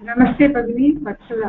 नमस्ते भगिनी वत्सला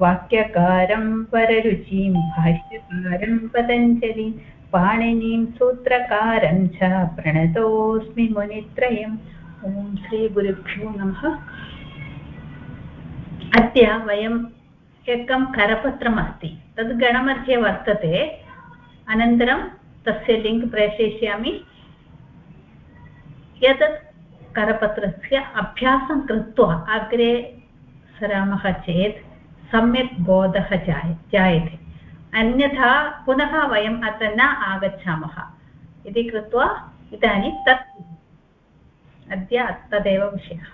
वाक्यकारं, पररुचिं, भाष्यकारं, पतञ्जलिं, पाणिनीं, सूत्रकारं च प्रणतोऽस्मि मुनित्रयम्। ॐ श्रीगुरुभ्यो नमः। अद्य वयम् एकं करपत्रमस्ति। तद् गणमध्ये वर्तते। अनन्तरं तस्य लिङ्क् प्रेषयिष्यामि। एतत् करपत्रस्य अभ्यासं कृत्वा अग्रे सरामः चेत् सम्यक् बोधः जाय जायते। अन्यथा पुनः वयम् अत्र न आगच्छामः। इति कृत्वा इदानीं तत् अद्य तदेव विषयः।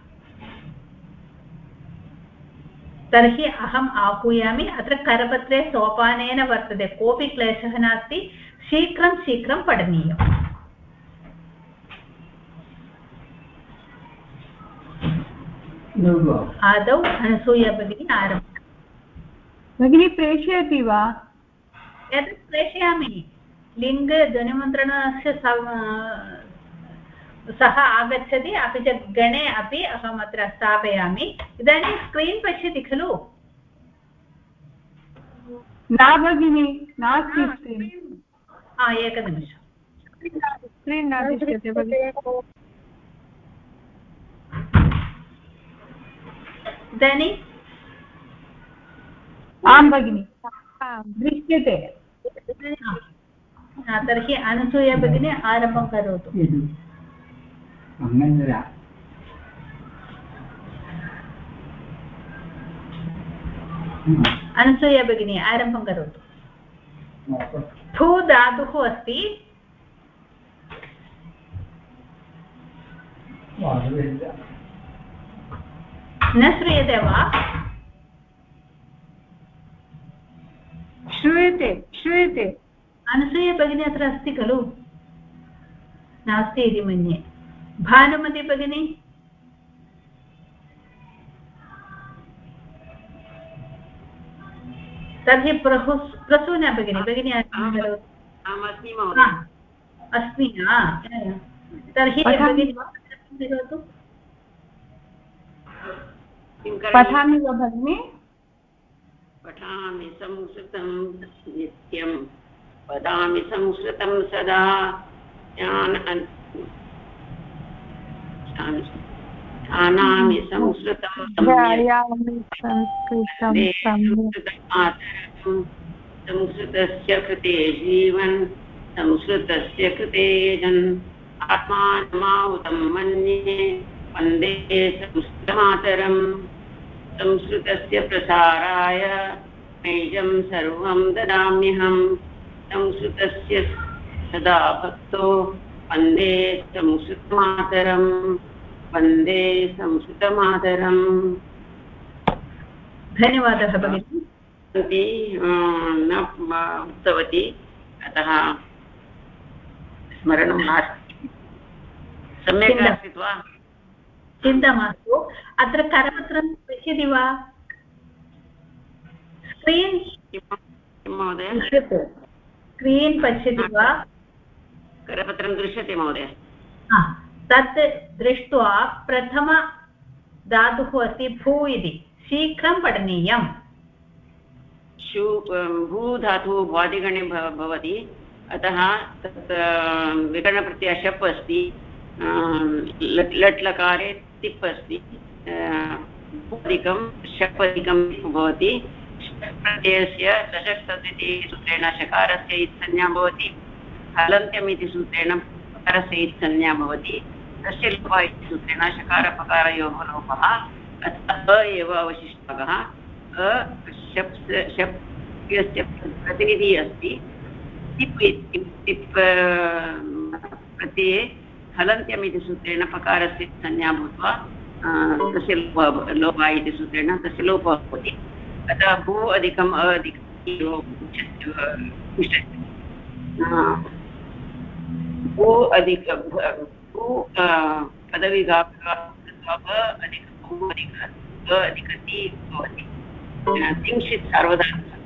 तर्हि अहम् आहूयामि अत्र करपत्रे सोपानेन वर्तते। कोऽपि क्लेशः नास्ति। शीघ्रं शीघ्रं पठनीयम्। आदौ अनसूया भगिनी आरंभ। भगिनी प्रेषयति वा? एतत् प्रेषयामि। लिङ्ग् ध्वनिमुद्रणस्य सः आगच्छति अपि च गणे अपि अहम् अत्र स्थापयामि। इदानीं स्क्रीन् पश्यति खलु? न भगिनि नास्ति स्क्रीन् हा एकनिमिषम्। स्क्रीन् न दृश्यते भगिनि। इदानीं आं भगिनि। दृश्यते। तर्हि अनसूया भगिनी आरम्भं करोतु। अनसूया भगिनी आरम्भं करोतु। ठु धातुः अस्ति। न श्रूयते वा? श्रूयते श्रूयते। अनसूया भगिनी अत्र अस्ति खलु नास्ति इति मन्ये भानुमति भगिनी तर्हि प्रहु प्रसूना भगिनी भगिनी अस्मि तर्हि करोतु पठामि वा भगिनि पठामि संस्कृतं नित्यं। वदामि संस्कृतं सदा। जानामि संस्कृतं संस्कृतस्य कृते जीवन्। संस्कृतस्य कृते जन्। आत्मानमाहुतं मन्ये। वंदे संस्कृतमातरम्। संस्कृतस्य प्रसाराय नैजं सर्वं ददाम्यहं। संस्कृतस्य सदा भक्तो वंदे संस्कृतमातरं वंदे संस्कृतमातरम्। धन्यवादः भगिनि। न उक्तवती। अतः स्मरणं नास्ति। सम्यक् आसीत् वा? चिन्ता मास्तु। अत्र करपत्रं पश्यति वा? स्क्रीन् स्क्रीन् पश्यति वा? करपत्रं दृश्यते महोदय। तत् दृष्ट्वा प्रथमधातुः अस्ति भू इति। शीघ्रं पठनीयम्। शु भू धातुः भ्वादिगणे भवति। अतः तत् विकरणप्रत्ययः शप् अस्ति। लट् लकारे तिप् अस्ति अधिकं शप् अधिकं भवति। प्रत्ययस्य दशक् तद्विति सूत्रेण शकारस्य संज्ञा भवति। हलन्त्यम् इति सूत्रेण पकारस्य संज्ञा भवति। तस्य लोपः इति सूत्रेण शकारपकारयोः लोपः अ एव अवशिष्टः अ शप् शप्, यस्य प्रतिनिधिः अस्ति। तिप् तिप् प्रत्यये हलन्त्यम् इति सूत्रेण पकारस्य संज्ञा भूत्वा तस्य लोपः लोपः इति सूत्रेण तस्य लोपः भवति। अतः भू अधिकम् अधिकं, भू अधिक, भू पदविगा अधिक भू अस्ति तिंशित् सार्वधातुकं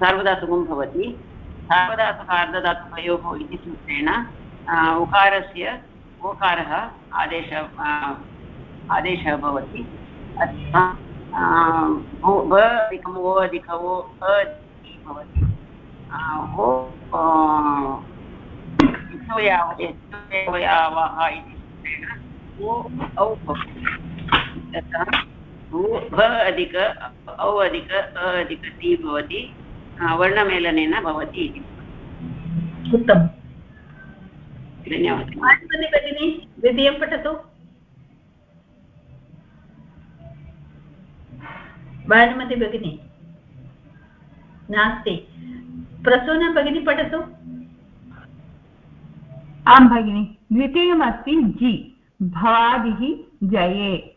सार्वधातुकं भवति। सार्वधातुक अर्धधातुकयोः इति सूत्रेण उकारस्य ओकारः आदेशः आदेशः भवति। ब अधिकम् ओ अधिक, ओ भवति। इत्युयावः इति सूत्रेण, ओ, औ भवति। तथा भ अधिक औ अधिक अ अधिक ति भवति वर्णमेलनेन भवति इति। उत्तमम्। धन्यवादः। भगिनी द्वितीयं पठतु। भानुमति भगिनी नास्ति। प्रसूना भगिनी पठतु। आं भगिनि। द्वितीयमस्ति जि भवादिः जये।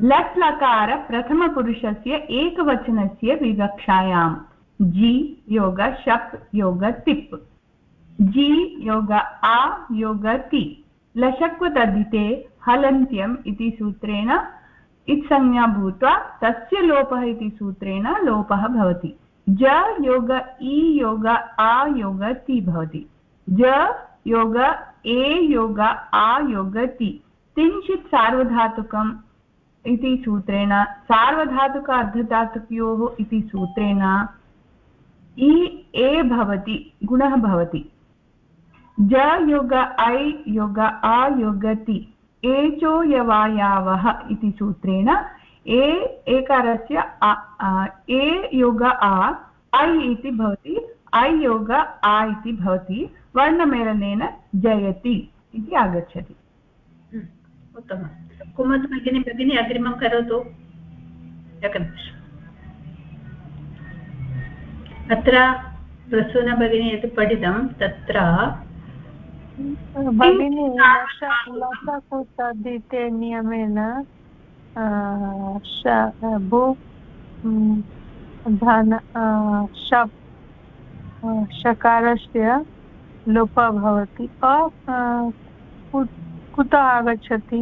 लट् लकार प्रथमपुरुषस्य एकवचनस्य विवक्षायां। जि योग शप् योग तिप्। जि योग आ योग ति। लशक्वदधिते हलन्त्यम् इति सूत्रेण इत्संज्ञा भूत्वा तस्य लोपः इति सूत्रेण लोपः भवति। ज योग इ योग आ योग ति भवति। ज योग ए योग आ योग ति। किञ्चित् सार्वधातुकम् इति सूत्रेण सार्वधातुक अर्धधातुकयोः इति सूत्रेण इ ए भवति गुणः भवति। ज योग ऐ योग आ योग ति एचो यवायावः इति सूत्रेण ए एकारस्य ए योग आ ऐ इति भवति ऐ योग आ इति भवति वर्णमेलनेन जयति इति आगच्छति। हम्म, उत्तमं कुमत् भगिनी भगिनी अग्रिमं करोतु एकनिमिषम् अत्र प्रसून भगिनी यत् पठितं, तत्र नियमेन धन शप् शकारस्य लोपः भवति। कुतः आगच्छति?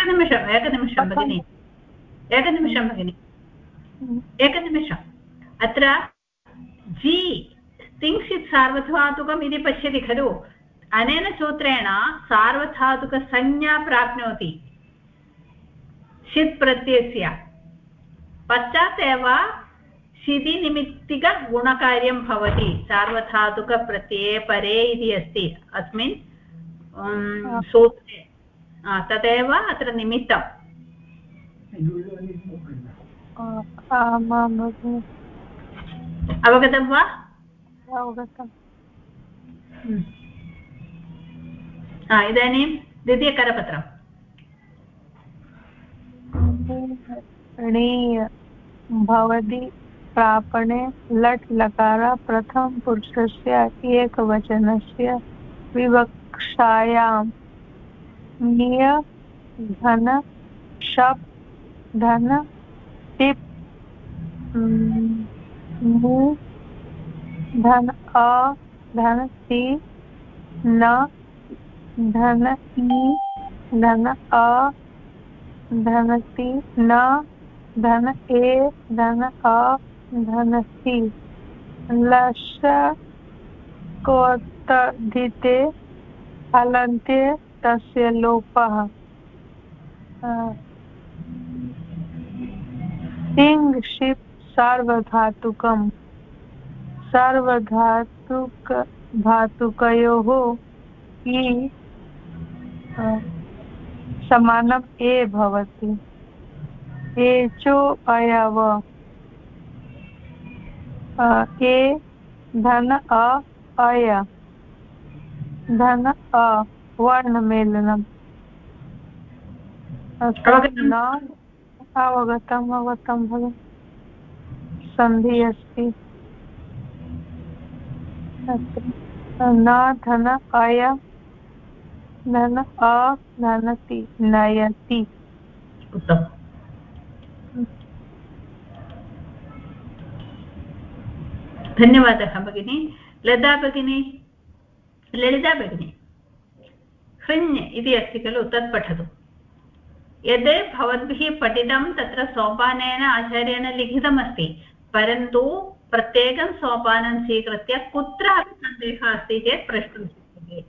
एकनिमिषम् एकनिमिषं भगिनि। एकनिमिषं भगिनि। एकनिमिषम् अत्र जि तिङ्क्षित् सार्वधातुकम् इति पश्यति खलु। अनेन सूत्रेण सार्वधातुकसंज्ञा प्राप्नोति। षित् प्रत्ययस्य। पश्चात् एव शितिनिमित्तिकगुणकार्यं भवति। सार्वधातुकप्रत्यये परे इति अस्ति। अस्मिन् सूत्रे। तदेव अत्र निमित्तम् अवगतं वा। इदानीं द्वितीयकरपत्रम् भवति प्रापणे लट् लकार प्रथमपुरुषस्य एकवचनस्य विवक्षायां निय, धन शप् धन टिप् धन, अ, धन सी न, धन ई धन, अ, धन सी न, धन, ए, धन, अ, धन सी लश कोत्तधिते हलन्ते तस्य लोपः। तिङ् शिप् सार्वधातुकम्। सार्वधातुक धातुकयोः इ समानम् ए भवति। एचो अयव। ए, धन अ, अय। धन अ। वर्णमेलनम् अवगतम् अवगतं भगिनि सन्धि अस्ति न धन अय धन अ धनति नयति धन्यवादः भगिनी लता भगिनी ललिता भगिनी हृञ् इति अस्ति खलु, तत् पठतु। यद् भवद्भिः पठितं, तत्र सोपानेन आचार्येण लिखितमस्ति, परन्तु प्रत्येकं सोपानं स्वीकृत्य कुत्रापि सन्देहः अस्ति चेत् प्रष्टुं शक्यते।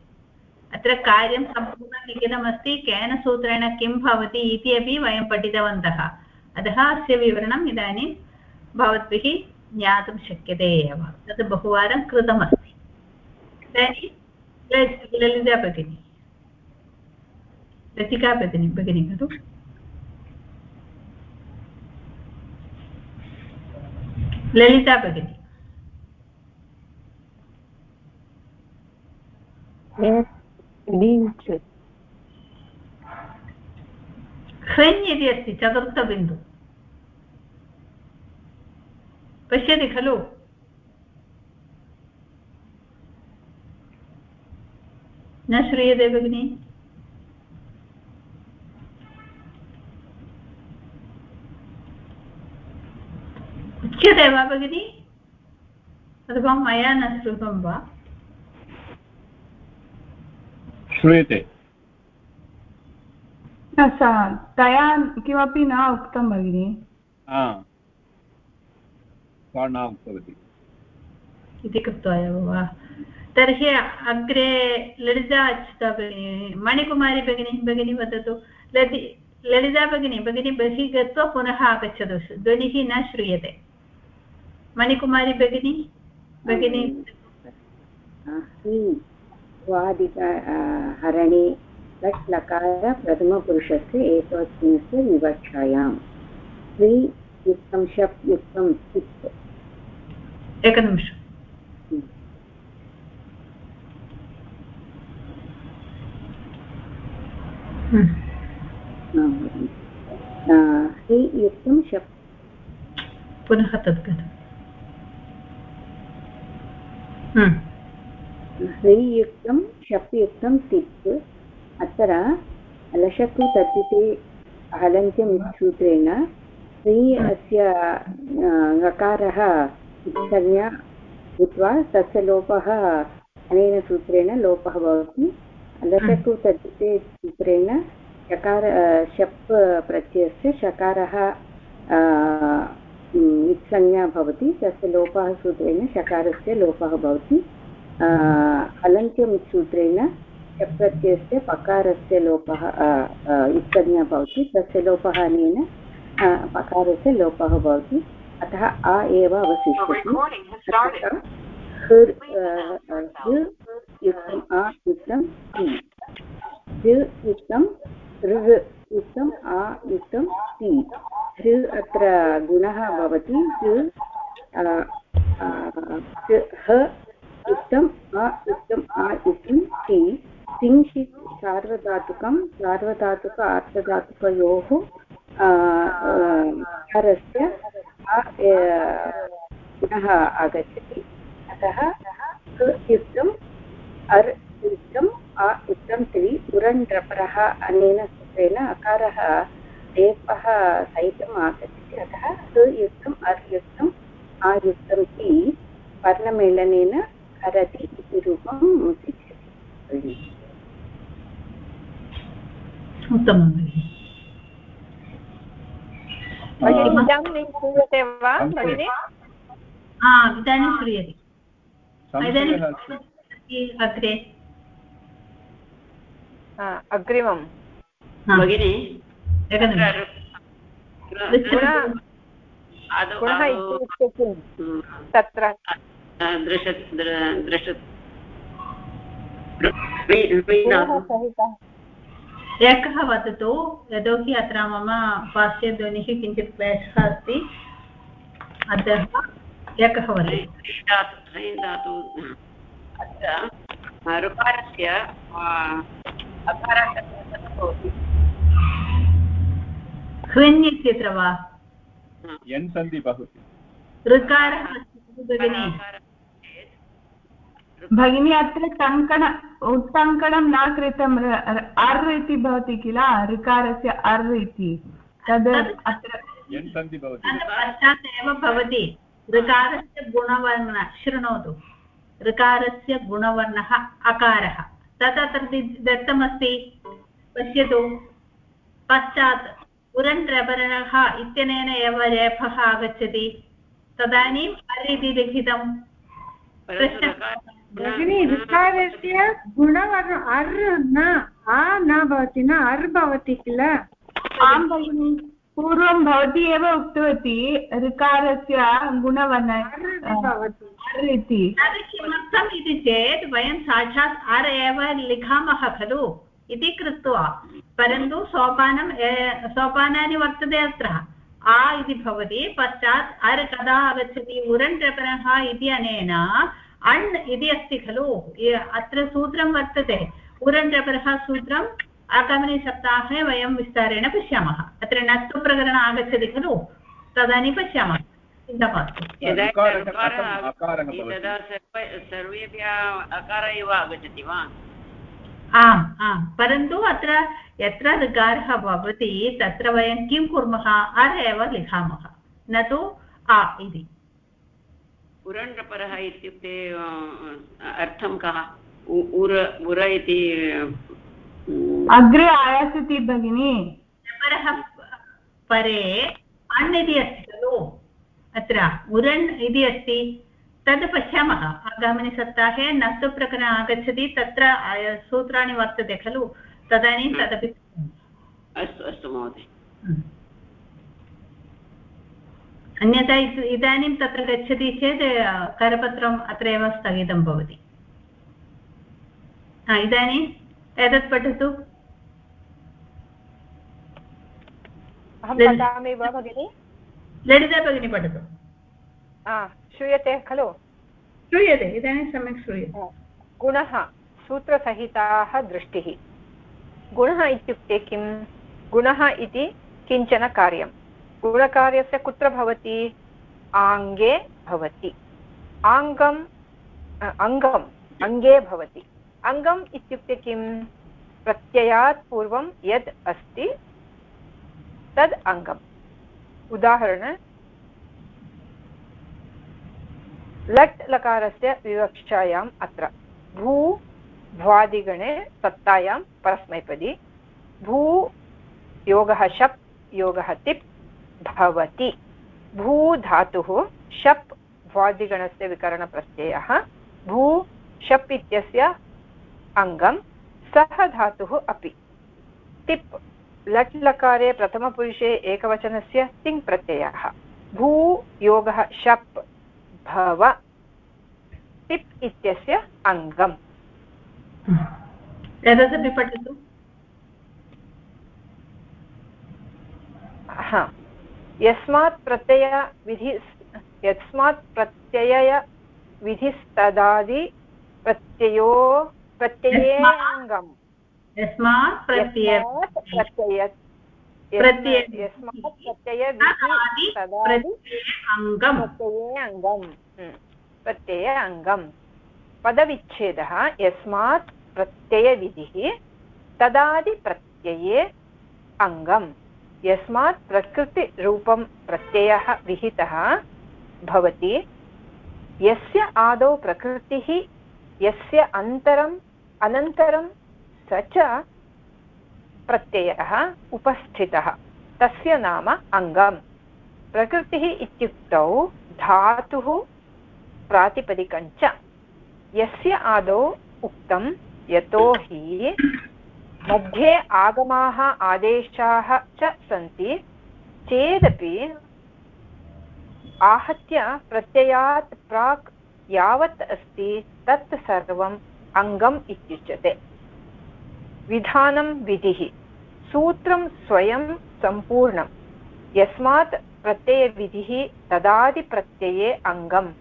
अत्र कार्यं सम्पूर्णं लिखितमस्ति, केन सूत्रेण किं भवति इति अपि वयं पठितवन्तः। अतः अस्य विवरणम् इदानीं भवद्भिः ज्ञातुं शक्यते एव। तत् बहुवारं कृतमस्ति। इदानीं ललिता भगिनी लतिका भगिनी भगिनी खलु ललिता भगिनी ह्रञ् इति अस्ति चतुर्थबिन्दु पश्यति खलु न श्रूयते भगिनि उच्यते वा भगिनि अथवा मया न श्रुतं वा श्रूयते तया किमपि न उक्तं भगिनि सा न उक्तवती इति कृत्वा एव वा तर्हि अग्रे ललिता अच्युता भगिनी मणिकुमारी भगिनी भगिनी वदतु ललि ललिता भगिनी भगिनी बहिः गत्वा पुनः आगच्छतु ध्वनिः न श्रूयते मणिकुमारी भगिनी? भगिनी? स्वादिक हरणे लट् लकार प्रथमपुरुषस्य एकवचनस्य विवक्षायां। स्त्री युक्तं शप् युक्तं चित् एकनिमिषम् स्त्री युक्तं शप्। पुनः तत् ह्रीयुक्तं शप्युक्तं तिप् अत्र लशकु तद्धिते हलन्त्यमित्सूत्रेण ह्री अस्य ङकारः संज्ञा भूत्वा तस्य लोपः अनेन सूत्रेण लोपः भवति लशकु तद्धिते सूत्रेण शकार शप् प्रत्ययस्य शकारः इत्संज्ञा भवति तस्य लोपः सूत्रेण शकारस्य लोपः भवति। हलन्त्यम् इत्सूत्रेण प्रत्ययस्य पकारस्य लोपः इत्संज्ञा भवति तस्य लोपः अनेन पकारस्य लोपः भवति। अतः आ एव अवशिष्यते। युक्तम् आ युक्तं युक्तं ऋ युक्तम् आ युक्तं ति ऋ अत्र गुणः भवति ह युक्तम् अ युक्तम् आ युक्तं ति तिंशित् सार्वधातुकं, सार्वधातुक आर्धधातुकयोः हरस्य गुणः आगच्छति। अतः युक्तम् अर् युक्तम् आ युक्तं त्रि उरण्ड्रपरः अनेन सूत्रेण अकारः रेपः सहितम् आगच्छति। अतः युक्तम् अर् युक्तम् आयुक्तं ति वर्णमेलनेन करति इति रूपं सिद्ध्यति उत्तमं श्रूयते वा भगिनि? इदानीं श्रूयते। इदानीं अग्रे। अग्रिमं हा, भगिनि इत्युक्ते किं तत्र। दृश दृश एकः वदतु यतोहि अत्र मम पार्श्वध्वनिः किञ्चित् क्लेशः अस्ति। अतः एकः वदतु। अत्र ऋकारस्य अकारः भवति हृन् इत्यत्र वा यन् सन्धि भवति ऋकारः भगिनि। भगिनी अत्र टङ्कण उट्टङ्कणं न कृतं र- र- अर् इति भवति किल? ऋकारस्य अर् इति। तद् अत्र पश्चात् एव भवति। ऋकारस्य गुणवर्णः शृणोतु। ऋकारस्य गुणवर्णः अकारः। तत् अत्र दत्तमस्ति। पश्यतु। पश्चात् उरण्ड्रभरणः इत्यनेन एव रेफः आगच्छति। तदानीम् अर् इति लिखितम् परन्तु ऋकार- ऋकारस्य गुणवर्ण अर् न आ न भवति न अर् भवति किल? आं भगिनि। पूर्वं भवती एव उक्तवती ऋकारस्य गुणवर्ण अर् इति। किमर्थम् इति चेत् वयं साक्षात् अर् एव लिखामः खलु। इति कृत्वा परन्तु सोपानं सोपानानि वर्तते अत्र। आ इति भवति पश्चात् अर् कदा आगच्छति उरण्ड्रपरः इति अनेन अण् इति अस्ति खलु। य- अत्र सूत्रं वर्तते। उरण्ड्रपरः सूत्रम् आगामिनि सप्ताहे वयं विस्तारेण पश्यामः। अत्र नस्तु प्रकरण आगच्छति खलु। तदानीं पश्यामः। चिन्ता मास्तु। सर्वेभ्यः अकार एव आगच्छति वा? आम् आम्। परन्तु अत्र यत्र ऋकारः भवति तत्र वयं किं कुर्मः? अर् एव लिखामः। न तु आ इति। उरण्ड्रपरः इत्युक्ते अर्थं कः? उर उर इति अग्रे आयास्यति भगिनि। परः परे अण् इति अस्ति खलु? अत्र उरण् इति अस्ति। तद् पश्यामः। आगामिनि सप्ताहे नस्तु प्रकरणम् आगच्छति तत्र सूत्राणि वर्तते खलु? तदानीं तदपि अस्तु अस्तु महोदय। अन्यथा इद- इदानीं तत्र गच्छति चेत् करपत्रम् अत्रैव स्थगितं भवति। इदानीम् एतत् पठतु। ललिता भगिनी पठतु। हा, श्रूयते खलु? श्रूयते इदानीं सम्यक् श्रूयते। गुणः सूत्रसहिताः दृष्टिः। गुणः इत्युक्ते किं गुणः इति किंचन कार्यं। गुणकार्यस्य कुत्र भवति? आङ्गे भवति। आङ्गम् अङ्गम् अङ्गे भवति। अङ्गम् इत्युक्ते किं प्रत्ययात् पूर्वं यद् अस्ति तद् अङ्गम्। उदाहरण लट् लकारस्य विवक्षायाम् अत्र। भू, भ्वादिगणे सत्तायां परस्मैपदी। भू, योगः शप्, योगः तिप्, भवति। भू, धातुः शप्, भ्वादिगणस्य विकरणप्रत्ययः। भू, शप् इत्यस्य अङ्गं सः धातुः अपि। तिप्, लट् लकारे प्रथमपुरुषे एकवचनस्य तिङ् प्रत्ययः। भू, योगः शप् भव तिप् इत्यस्य अङ्गम्। एतदपि पठतु। हा। यस्मात् प्रत्यय विधि यस्मात् प्रत्यय विधिस्तदादि प्रत्ययो प्रत्ययेऽङ्गम्। यस्मात् प्रत्यय यस्मात् प्रत्यय अङ्गम् प्रत्यये अङ्गम् पदविच्छेदः यस्मात् प्रत्ययविधिः तदादिप्रत्यये अङ्गम् यस्मात् प्रकृतिरूपं प्रत्ययः विहितः भवति यस्य आदौ प्रकृतिः यस्य अन्तरम् अनन्तरं स च प्रत्ययः उपस्थितः। तस्य नाम अङ्गम्। प्रकृतिः इत्युक्तौ धातुः प्रातिपदिकञ्च यस्य आदौ उक्तं यतोहि मध्ये आगमाः आदेशाः च सन्ति, चेदपि आहत्य प्रत्ययात् प्राक् यावत् अस्ति तत् सर्वम् अङ्गम् इत्युच्यते। विधानं विधिः। सूत्रं स्वयं सम्पूर्णं। यस्मात् प्रत्ययविधिः तदादिप्रत्यये अङ्गम्।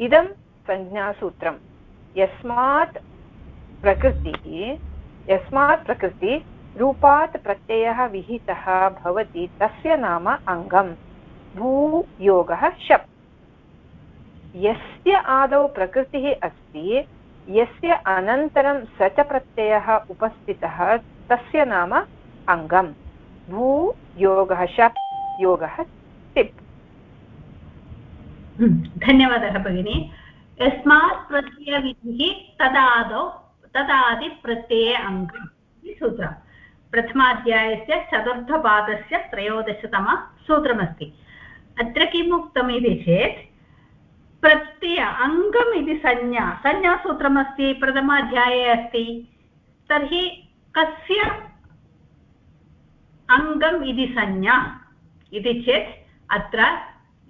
इदं संज्ञासूत्रं। यस्मात् प्रकृतिः, यस्मात् प्रकृति रूपात् प्रत्ययः विहितः भवति, तस्य नाम अङ्गम्। भूयोगः शप् यस्य आदौ प्रकृतिः अस्ति यस्य अनन्तरं स च प्रत्ययः उपस्थितः, तस्य नाम अङ्गम्। भू योगः शप्, योगः टिप् धन्यवादः भगिनि। यस्मात् प्रत्ययविधिः तदादौ तदादिप्रत्यये अङ्गम् इति सूत्रं प्रथमाध्यायस्य चतुर्थपादस्य त्रयोदशतमसूत्रमस्ति। अत्र किम् उक्तम् इति चेत् प्रत्यय अङ्गम् इति संज्ञा। संज्ञासूत्रमस्ति, प्रथमाध्याये अस्ति। तर्हि कस्य अङ्गम् इति संज्ञा? इति चेत् अत्र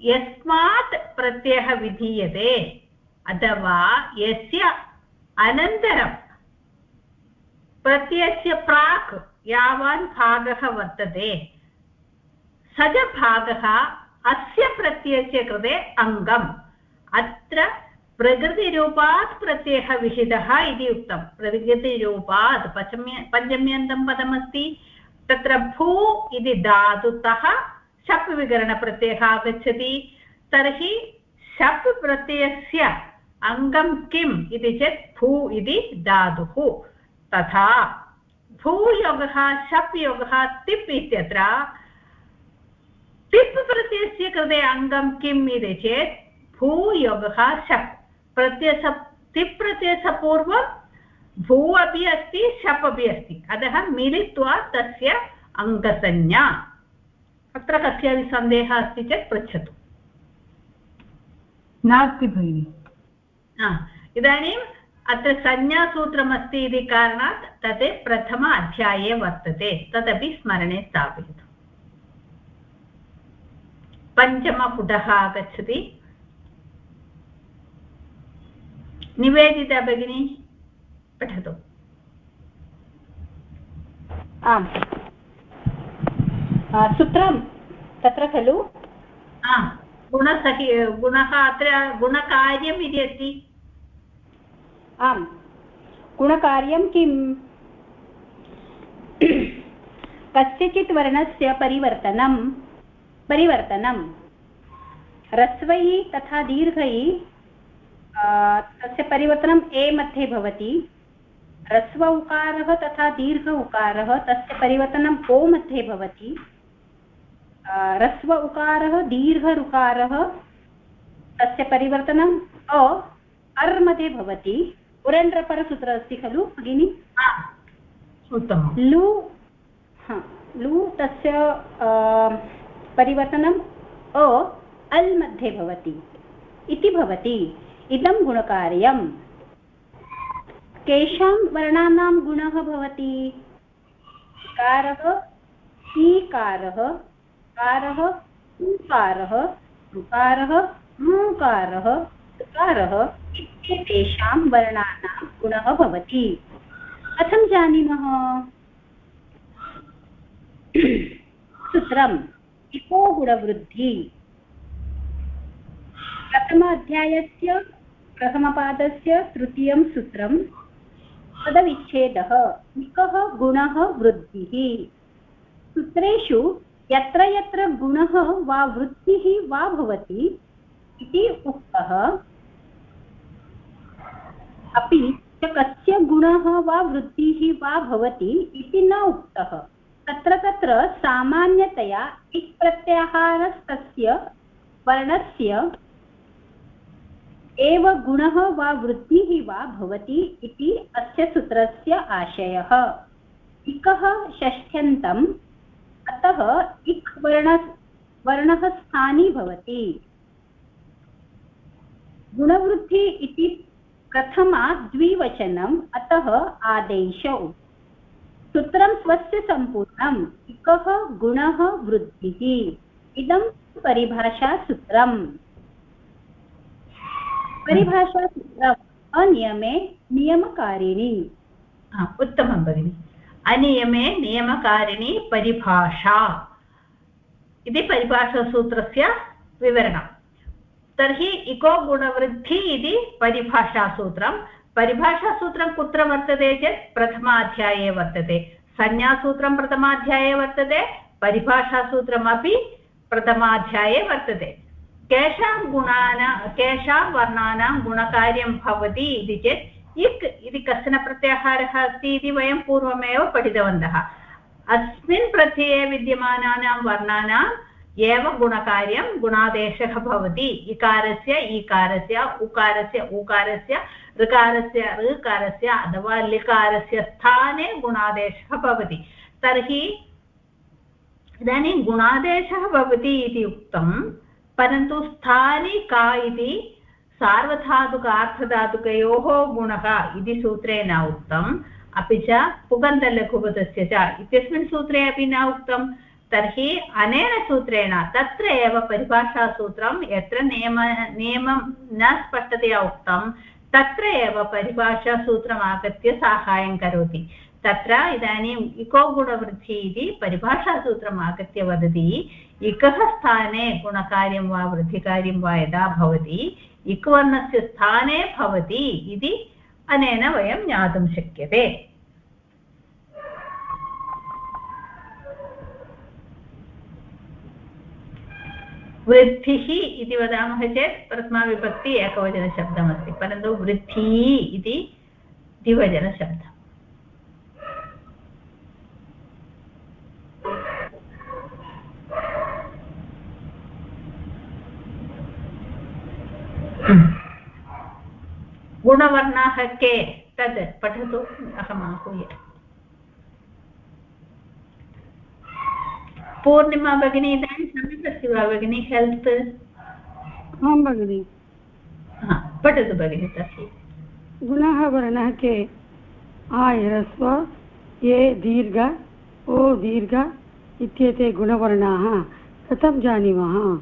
यस्मात् प्रत्ययः विधीयते, अथवा यस्य अनन्तरं प्रत्ययस्य प्राक् यावान् भागः वर्तते। स च भागः अस्य प्रत्ययस्य कृते अङ्गम् अत्र प्रकृतिरूपात् प्रत्ययः विहितः इति उक्तं। प्रकृतिरूपात् पञ्चम्य पञ्चम्यन्तं पदमस्ति। तत्र भू इति धातुतः शप् विकरणप्रत्ययः आगच्छति। तर्हि शप् प्रत्ययस्य अङ्गं किम् इति चेत् भू इति धातुः। तथा भूयोगः, शप् योगः, तिप् इत्यत्र तिप् प्रत्ययस्य कृते अङ्गं किम् इति चेत् भूयोगः शप् प्रत्ययस तिप् भू अपि अस्ति शप् अपि अस्ति। अतः मिलित्वा तस्य अङ्गसंज्ञा। अत्र कस्यापि सन्देहः अस्ति चेत् पृच्छतु। नास्ति भगिनि। इदानीम् अत्र संज्ञासूत्रमस्ति इति कारणात् तत् प्रथम अध्याये वर्तते। तदपि स्मरणे स्थापयतु। पञ्चमपुटः आगच्छति। निवेदिता भगिनी पठतु। आम्। सूत्रं तत्र खलु? गुणसहि गुणः अत्र गुणकार्यम् इति अस्ति। आम्। गुणकार्यं किम्? कस्यचित् वर्णस्य परिवर्तनं परिवर्तनं। ह्रस्वैः तथा दीर्घैः तस्य परिवर्तनम् ए मध्ये भवति। ह्रस्व उकारः तथा दीर्घ उकारः तस्य परिवर्तनम् ओ मध्ये भवति। ह्रस्व उकारः दीर्घरुकारः तस्य परिवर्तनम् अ अर् मध्ये भवति। उरण्ड्रपरसूत्र अस्ति खलु भगिनि? लु लु तस्य परिवर्तनम् अ अल् मध्ये भवति। इति भवति। इदं गुणकार्यम्। केषां वर्णानां गुणः भवति? कारः ईकारः कारः, ऊकारः, ऋकारः ऋकारः ऋकारः इत्येतेषां वर्णानां गुणः भवति। कथं जानीमः? सूत्रम्, इको गुणवृद्धि। प्रथम प्रथमपादस्य तृतीयं सूत्रं पदविच्छेदः इकः गुणः वृद्धिः। सूत्रेषु यत्र यत्र गुणः वा वृत्तिः वा भवति इति उक्तः। अपि च कस्य गुणः वा वृत्तिः वा भवति इति न उक्तः। तत्र तत्र सामान्यतया इक् प्रत्याहारस्तस्य वर्णस्य एव गुणः वा वृत्तिः वा भवति इति अस्य सूत्रस्य आशयः। इकः षष्ठ्यन्तम् अतः इक् वर्ण, वर्णः स्थानी भवति। गुणवृद्धि इति प्रथमा द्विवचनम्, अतः आदेशौ। सूत्रं स्वस्य सम्पूर्णम्, इकः गुणः वृद्धिः। इदं परिभाषासूत्रम् परिभाषासूत्रम् अनियमे नियमकारिणी। उत्तमं भगिनि। अनियमे नियमकारिणी परिभाषा। इति परिभाषासूत्रस्य विवरणं। तर्हि इको गुणवृद्धि इति परिभाषासूत्रं। परिभाषासूत्रं कुत्र वर्तते चेत् प्रथमाध्याये वर्तते। संज्ञासूत्रं प्रथमाध्याये वर्तते। परिभाषासूत्रमपि प्रथमाध्याये वर्तते। केषां गुणानां, केषां वर्णानां गुणकार्यं भवति इति चेत् इक् इति कश्चन प्रत्याहारः अस्ति इति वयं पूर्वमेव पठितवन्तः। अस्मिन् प्रत्यये विद्यमानानां वर्णानाम् एव गुणकार्यं गुणादेशः भवति। इकारस्य, ईकारस्य, उकारस्य, ऊकारस्य, ऋकारस्य ऋकारस्य अथवा लिकारस्य स्थाने गुणादेशः भवति। तर्हि इदानीं गुणादेशः भवति इति उक्तं परन्तु स्थाने का इति सार्वधातुकार्थधातुकयोः गुणः इति सूत्रे न उक्तम्। अपि च पुगन्तलघुपतस्य च इत्यस्मिन् सूत्रे अपि न उक्तं तर्हि अनेन सूत्रेण तत्र एव परिभाषासूत्रं यत्र नियम, नियमं न स्पष्टतया उक्तं तत्र एव परिभाषासूत्रम् आगत्य साहाय्यं करोति। तत्र इदानीम् इको गुणवृद्धि इति परिभाषासूत्रम् आगत्य वदति, इकः स्थाने गुणकार्यं वा, वृद्धिकार्यं वा यदा भवति इक् वर्णस्य स्थाने भवति इति अनेन वयं ज्ञातुं शक्यते। वृद्धिः इति वदामः चेत् प्रथमाविभक्ति एकवचनशब्दमस्ति, परन्तु वृद्धिः इति द्विवचनशब्दम्। गुणवर्णाः के तद् पठतु अहम् आहूय। पूर्णिमा भगिनी इदानीं सम्यक् अस्ति वा भगिनी हेल्त् आं भगिनि। पठतु भगिनि तर्हि। गुणः वर्णः के आयरस्व ये दीर्घ ओ दीर्घ इत्येते गुणवर्णाः। कथं जानीमः?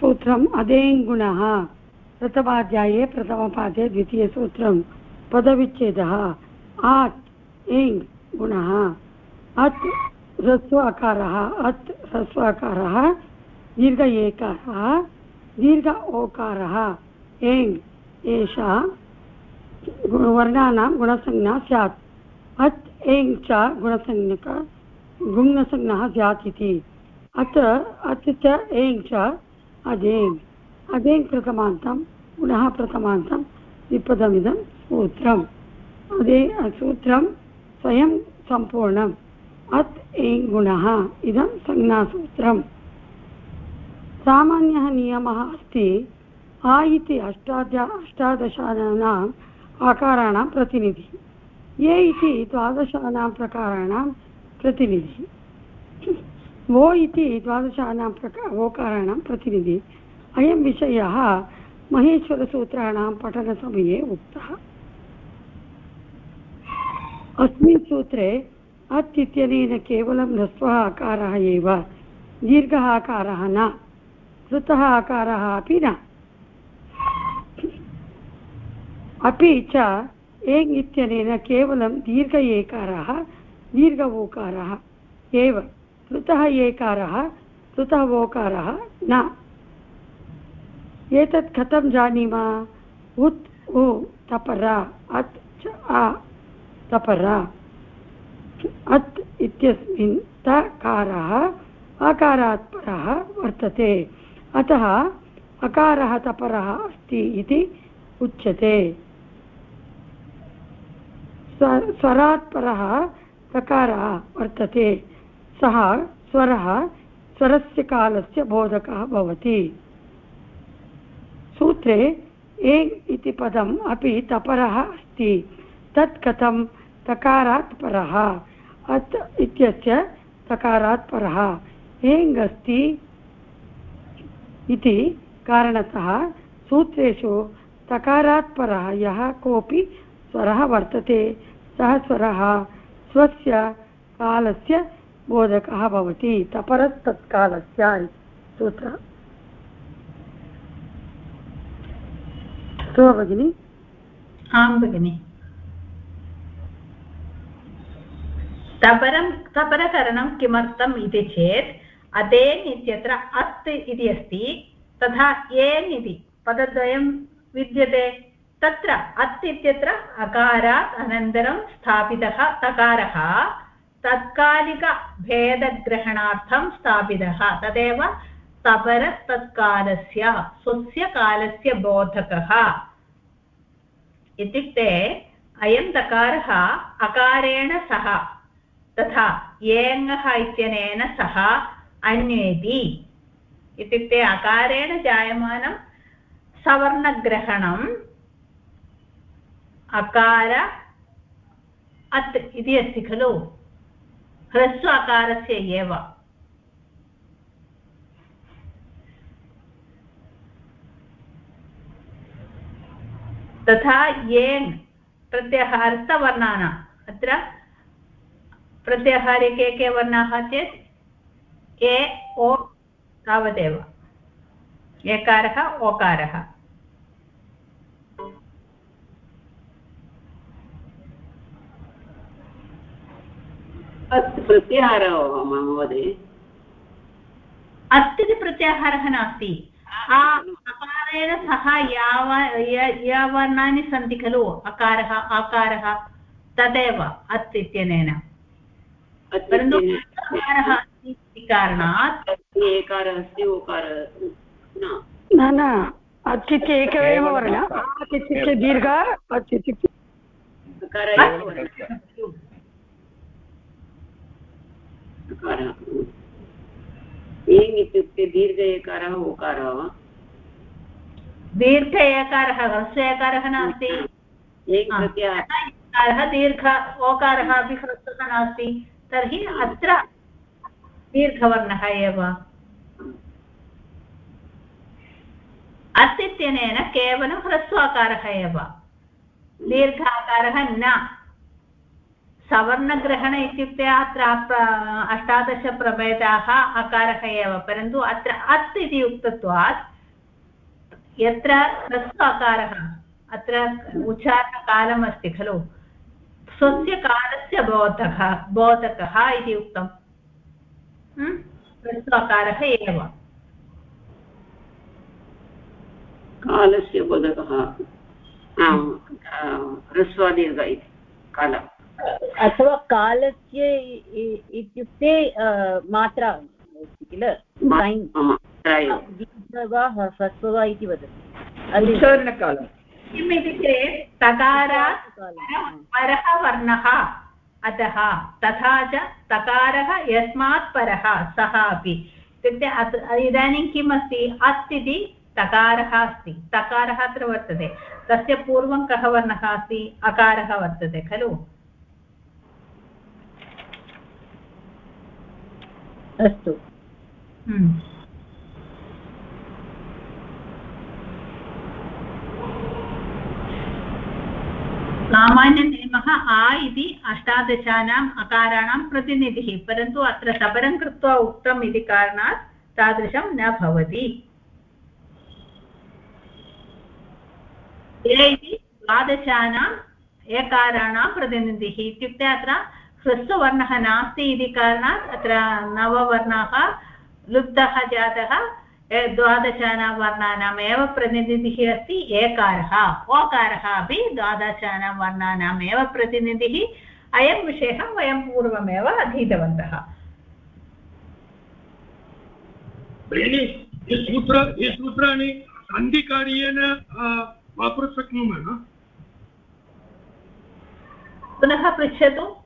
सूत्रम् अदेङ्गुणः प्रथमाध्याये प्रथमपाठे द्वितीयसूत्रं पदविच्छेदः। आत् एङ् गुणः। अत्, ह्रस्व अकारः अत्, ह्रस्व अकारः दीर्घ एकारः। दीर्घ ओकारः। एङ् एषा। वर्णानां गुणसंज्ञा स्यात्। अत् एङ् च गुणसंज्ञक, गुणसंज्ञः स्यात् इति। अत्र, अत् च एङ् च, अदेङ्। अदेङ् प्रथमान्तं, पुनः प्रथमान्तं, विपदमिदं सूत्रम्। अदे सूत्रं स्वयं सम्पूर्णम्। अत् एङ् गुणः, इदं संज्ञासूत्रम्। सामान्यः नियमः अस्ति आ इति अष्टाध्या, अष्टादशानाम् आकाराणां प्रतिनिधिः। ये इति द्वादशानां प्रकाराणां प्रतिनिधिः। वो इति द्वादशानां प्रका ओकाराणां प्रतिनिधिः। अयं विषयः महेश्वरसूत्राणां पठनसमये उक्तः। अस्मिन् सूत्रे अत् इत्यनेन केवलं ह्रस्वः आकारः एव, दीर्घः आकारः न कृतः आकारः अपि न। अपि च एङ् इत्यनेन केवलं दीर्घ एकारः, दीर्घ ओकारः एव कृतः एकारः कृतः ओकारः न। एतत् कथं जानीमः? उत्, उ, तपरा, अत्, च, आ, तपरा। अत् इत्यस्मिन् तकारः अकारात् परः वर्तते। अतः अकारः तपरः अस्ति इति उच्यते। स्वरात् परः तकारः वर्तते। सः स्वरः स्वरस्य कालस्य बोधकः भवति। सूत्र एङ् इति पदम् अपि तपरः अस्ति। तत् कथं? तकारात् परः। अत् इत्यस्य तकारात् परः। एङ् अस्ति इति कारणतः सूत्रेषु तकारात् परः यः कोऽपि स्वरः वर्तते, सः स्वरः स्वस्य कालस्य बोधकः भवति। तपरस्तत्कालस्य सूत्रः। अस्तु भगिनि? आं भगिनि। तपरं तपरकरणं किमर्थम् इति चेत् अदेन् इत्यत्र अत् इति अस्ति, तथा एन् इति पदद्वयं विद्यते, तत्र अत् इत्यत्र अकारात् अनन्तरं स्थापितः तकारः, तत्कालिकभेदग्रहणार्थं स्थापितः, तदेव तपरतत्कालस्य स्वस्य कालस्य बोधकः। इत्युक्ते अयं तकारः अकारेण सह तथा येङः इत्यनेन सह अन्येति। इत्युक्ते अकारेण जायमानं सवर्णग्रहणम् अकार अत् इति अस्ति खलु? ह्रस्व अकारस्य एव। तथा येङ् प्रत्यहारस्थवर्णानाम् अत्र प्रत्याहारे के के वर्णाः चेत् ए ओ तावदेव। एकारः ओकारः। अस्तु प्रत्याहारः महोदय? अत् प्रत्याहारः नास्ति। अकारेण सह याव या वर्णानि सन्ति खलु? अकारः आकारः तदेव अत् इत्यनेन परन्तु अकारः अस्ति इति कारणात् एकारः अस्ति ओकारः न। न एक एव वर्ण। इत्युक्ते दीर्घ अच् इत्युक्ते एङ् इत्युक्ते दीर्घ एकारः ओकारः। वा दीर्घ एकारः ह्रस्व एकारः नास्ति। एकारः दीर्घ ओकारः अपि ह्रस्वः नास्ति। तर्हि अत्र दीर्घवर्णः एव। अस् इत्यनेन केवलं ह्रस्वाकारः एव। दीर्घाकारः न। सवर्णग्रहण इत्युक्ते अत्र अष्टादशप्रभेदाः अकारः एव, परन्तु अत्र अत् इति उक्तत्वात्, यत्र ह्रस्व अकारः, अत्र उच्चारणकालम् अस्ति खलु। स्वस्य कालस्य बोधकः बोधकः इति उक्तम् ह्रस्व अकारः एव। कालस्य बोधकः ह्रस्वादीर्घ इति कालः अथवा कालस्य इत्युक्ते मात्रा अस्ति किल? वा ह्रस्व वा इति वदति। किम् इति चेत् तकारात् परः वर्णः। अतः तथा च तकारः यस्मात् परः सः अपि। इत्युक्ते इदानीं किम् अस्ति? अत् इति तकारः अस्ति। तकारः अत्र वर्तते। तस्य पूर्वं कः वर्णः अस्ति? अकारः वर्तते खलु? अस्तु। सामान्यनियमः आ इति अष्टादशानाम् अकाराणां प्रतिनिधिः, परन्तु अत्र सबरं कृत्वा उक्तम् इति कारणात् तादृशं न भवति। ए इति द्वादशानाम् एकाराणां प्रतिनिधिः इत्युक्ते अत्र ह्रस्ववर्णः नास्ति इति कारणात् अत्र नववर्णाः लुप्तः जातः द्वादशानां वर्णानाम् एव प्रतिनिधिः अस्ति एकारः ओकारः अपि द्वादशानां वर्णानाम् एव प्रतिनिधिः। अयं विषयः वयं पूर्वमेव अधीतवन्तः। सूत्र ये सूत्राणि सन्धिकार्येण वापरु शक्नुमः? पुनः पृच्छतु।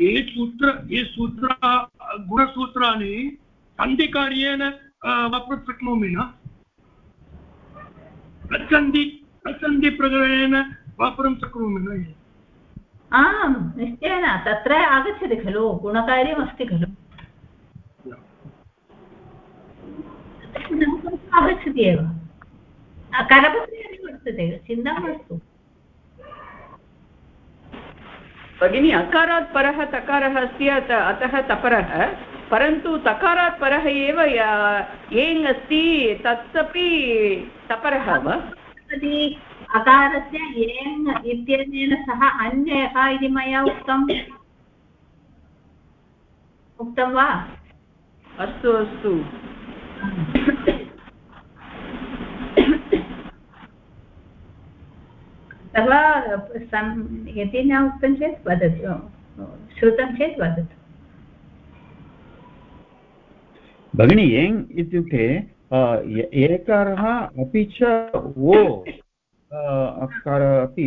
ये सूत्र ये सूत्र गुणसूत्राणि सन्धिकार्येण वक्तुं शक्नोमि न? अच्सन्धि अच्सन्धिप्रकरणेन वापरं शक्नुमः न आम् निश्चयेन तत्र आगच्छति खलु गुणकार्यमस्ति खलु। आगच्छति एव। करपत्रे अपि वर्तते चिन्ता मास्तु। भगिनी अकारात् परः तकारः अस्ति अत तपरः परन्तु तकारात् परः एव एङ् अस्ति तदपि तपरः वा? अकारस्य एङ् इत्यनेन सह अन्यः इति मया उक्तम् उक्तं वा? अस्तु अस्तु। अथवा सम् यदि न उक्तं चेत् वदतु। श्रुतं चेत् वदतु। भगिनी एङ् इत्युक्ते एकारः अपि च ओ अकारः अपि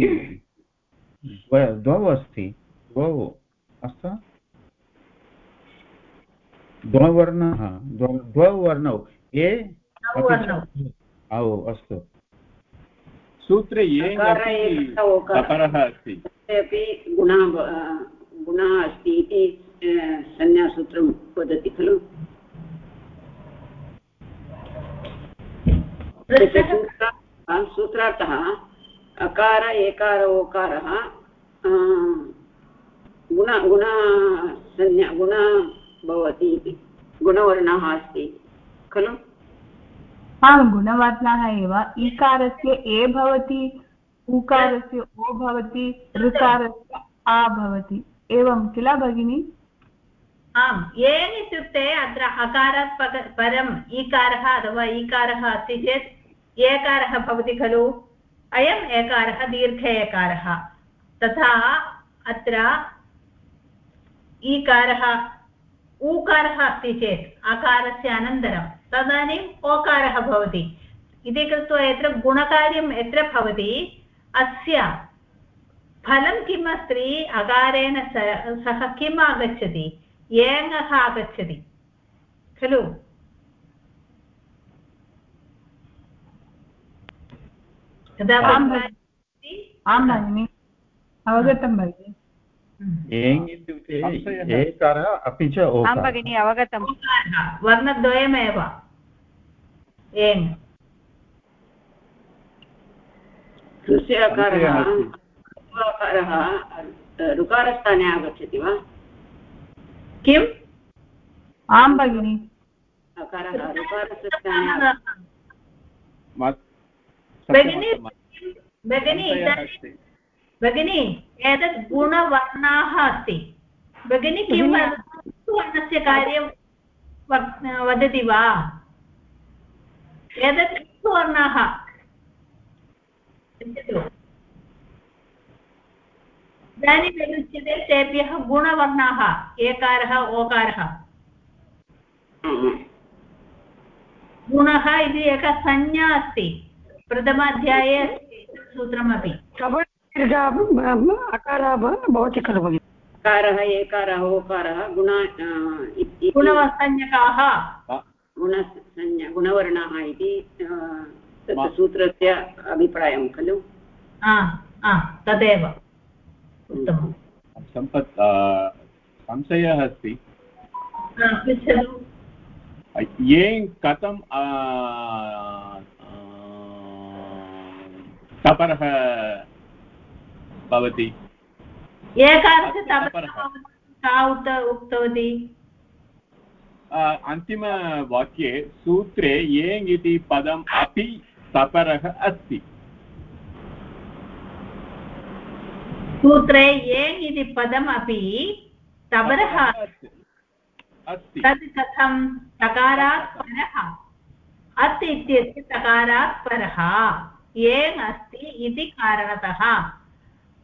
द्वौ अस्ति। द्वौ अस्तु? द्वौ वर्णः द्वौ वर्णौ। ए अस्तु। सूत्रे एङ् अकार अपि एकः ओकारः अस्ति। अपि गुणः गुणः अस्ति इति संज्ञासूत्रं वदति खलु? सूत्र सूत्रार्थः अकार एकार ओकारः गुण गुण संज्ञा गुण भवति इति गुणवर्णः अस्ति खलु? आम् गुणवर्णः एव। ईकारस्य ए भवति उकारस्य ओ भवति, ऋकारस्य आ भवति। एवं किल भगिनि? आम् एन् इत्युक्ते अत्र अकारात् परम् ईकारः अथवा ईकारः अस्ति चेत् एकारः भवति खलु। अयम् एकारः, दीर्घ एकारः। तथा अत्र ईकारः, ऊकारः अस्ति चेत् अकारस्य अनन्तरं तदानीम् ओकारः भवति। इति कृत्वा यत्र गुणकार्यं यत्र भवति अस्य फलं किम् अस्ति? अकारेण सह किम् आगच्छति? एङः आगच्छति। खलु? आं भगिनी। आं भगिनि। अवगतं भगिनि। एङ् इत्युक्ते एकारः अपि च आं भगिनि अवगतम् ओकारः वर्णद्वयमेव एङ्। अकारः ऋकारस्थाने आगच्छति वा किम् आं भगिनि अकारः ऋकारस्य स्थाने आगच्छति। मत्- भगिनी भगिनी एतत् गुणवर्णाः अस्ति। भगिनी किं? वर्णस्य कार्यं वदति वा? एतत् वर्णाः इदानीं यदुच्यते तेभ्यः गुणवर्णाः एकारः ओकारः। गुणः इति एका संज्ञा अस्ति। प्रथमाध्याये अस्ति सूत्रमपि। कबडीर्घा अकारः भवति खलु भगिनि अकारः एकारः ओकारः गुण अ, इति- गुणसंज्ञा गुणवर्णाः इति सूत्रस्य अभिप्रायं खलु। तदेव। सम्पत् संशयः अस्ति। एङ् कथं तपरः भवति। का उत उक्तवती। अन्तिमवाक्ये सूत्रे एङ् इति पदम् अपि तपरः अस्ति। सूत्रे एङ् इति पदम् अपि तपरः अस्ति। तत् कथं? तकारात् परः। अत् इत्यस्य तकारात् परः। एङ् अस्ति इति कारणतः।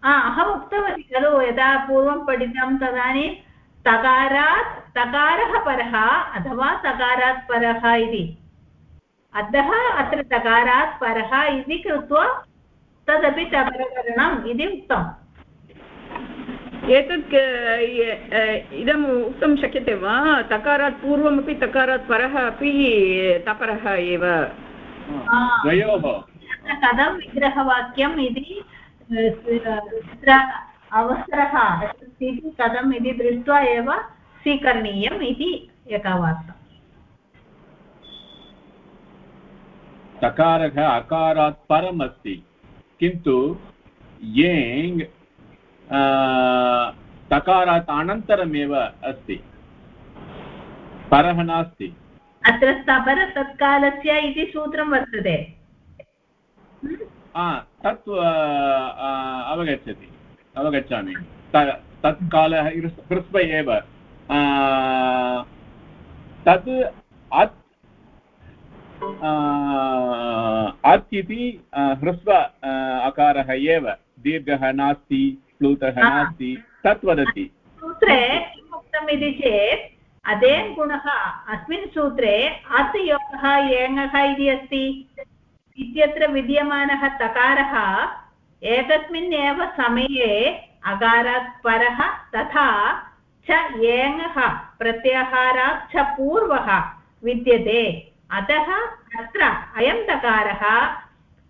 अहम् उक्तवती खलु यदा पूर्वं पठितं तदानीं तकारात् तकारः परः अथवा तकारात् परः इति। अतः अत्र तकारात् परः इति कृत्वा तदपि तपरकरणम् इति उक्तम्। एतत् इदम् उक्तुं शक्यते वा? तकारात् पूर्वमपि तकारात् परः अपि तपरः एव। कथं विग्रहवाक्यम् इति तत्र अवसरः अस्ति कथम् इति दृष्ट्वा एव स्वीकरणीयम् इति एका वार्ता तकारः अकारात् परम् अस्ति। किन्तु येङ् तकारात् अनन्तरमेव अस्ति। परः नास्ति। अत्र स्तपर तत्कालस्य इति सूत्रं वर्तते। तत् अवगच्छति अवगच्छामि। तत्कालः हृस्व एव। तत् अत् अत् इति ह्रस्व अकारः एव। दीर्घः नास्ति प्लूतः नास्ति तत् वदति। सूत्रे किम् उक्तम् इति चेत् अदेन् गुणः अस्मिन् सूत्रे अत् योगः एङः इति अस्ति। इत्यत्र विद्यमानः तकारः एकस्मिन् एव समये अकारात् परः तथा च एङः प्रत्याहारात् च पूर्वः विद्यते। अतः अत्र अयं तकारः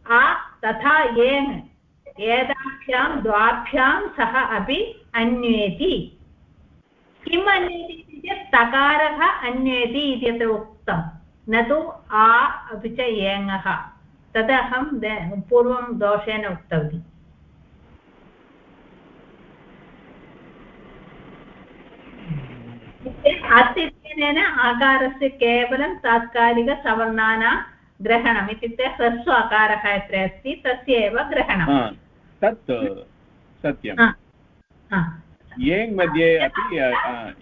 आ तथा येन एताभ्यां द्वाभ्यां सह अपि अन्वेति किम् अन्वेति इति चेत् तकारः अन्वेति इत्यत्र उक्तं। न तु आ अपि च एङः तदहं पूर्वं दोषेण उक्तवती। इत्यनेन आकारस्य केवलं तात्कालिकसवर्णानां ग्रहणम्। इत्युक्ते ह्रस्व आकारः यत्र अस्ति तस्य एव ग्रहणम्। तत् सत्यं येङ् मध्ये अपि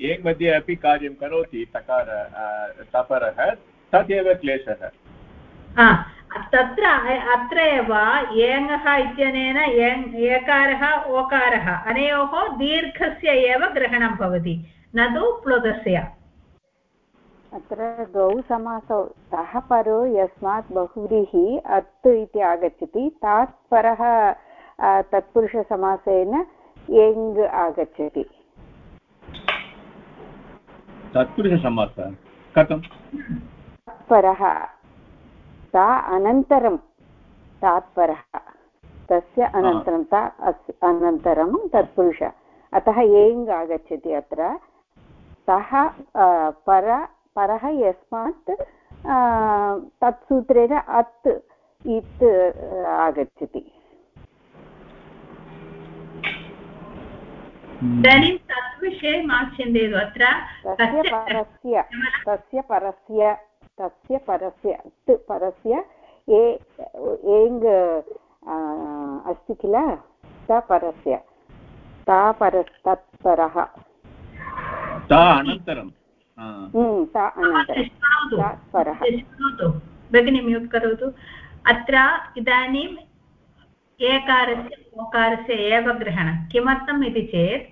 येङ् मध्ये अपि कार्यं करोति तकार तपरः तदेव क्लेशः। तत्र अत्र एव एङः इत्यनेन एकारः ओकारः अनयोः दीर्घस्य एव ग्रहणं भवति। न तु प्लुतस्य। अत्र द्वौ समासौ तः परो यस्मात् बहुव्रीः अत् इति आगच्छति तात् परः तत्पुरुषसमासेन एङ् आगच्छति। तत्पुरुषसमासः कथं परः। ता अनन्तरं तात्परः। तस्य अनन्तरं ता अनन्तरं तत्पुरुष। अतः एङ् आगच्छति अत्र सः पर परः यस्मात् तत्सूत्रेण अत् इत् आगच्छति। इदानीं तत् विषये मा चिन्तयतु अत्र? तस्य परस्य तस्य परस्य तस्य परस्य त् परस्य ए एङ् अस्ति किल? स परस्य। ता पर तत्परः। अनन्तरं भगिनी म्यूट् करोतु। अत्र इदानीम् एकारस्य ओकारस्य एव ग्रहणं। किमर्थम् इति चेत्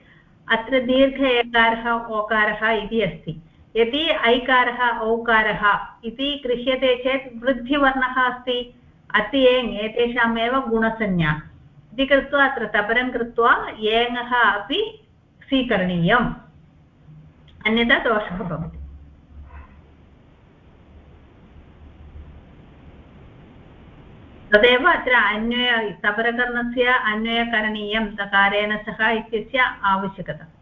अत्र दीर्घ एकारः ओकारः इति अस्ति। यदि ऐकारः, औकारः इति गृह्यते चेत् वृद्धिवर्णः अस्ति। अति एङ्, एतेषामेव गुणसंज्ञा। इति कृत्वा अत्र तपरं कृत्वा एङः अपि स्वीकरणीयम्। अन्यथा दोषः भवति। तदेव अत्र अन्वय, तपरकर्णस्य अन्वयकरणीयं तकारेण सह इत्यस्य आवश्यकता।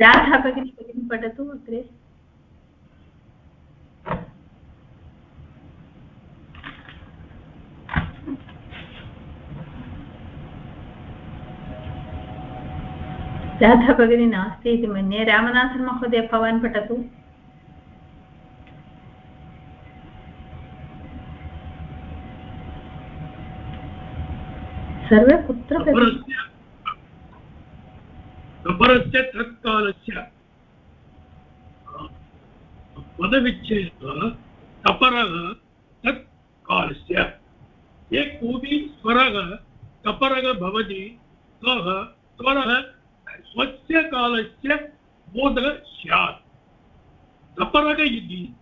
राधा भगिनी भगिनी पठतु अग्रे। राधा भगिनी नास्ति इति मन्ये रामनाथन् महोदय भवान् पठतु। सर्वे कुत्र अपरस्य तत्कालस्य। पदविच्छेदः तपरः तत्कालस्य। ये कोऽपि स्वरः तपरः भवति, सः स्वरः स्वस्य कालस्य बोधः स्यात्। तपरः इति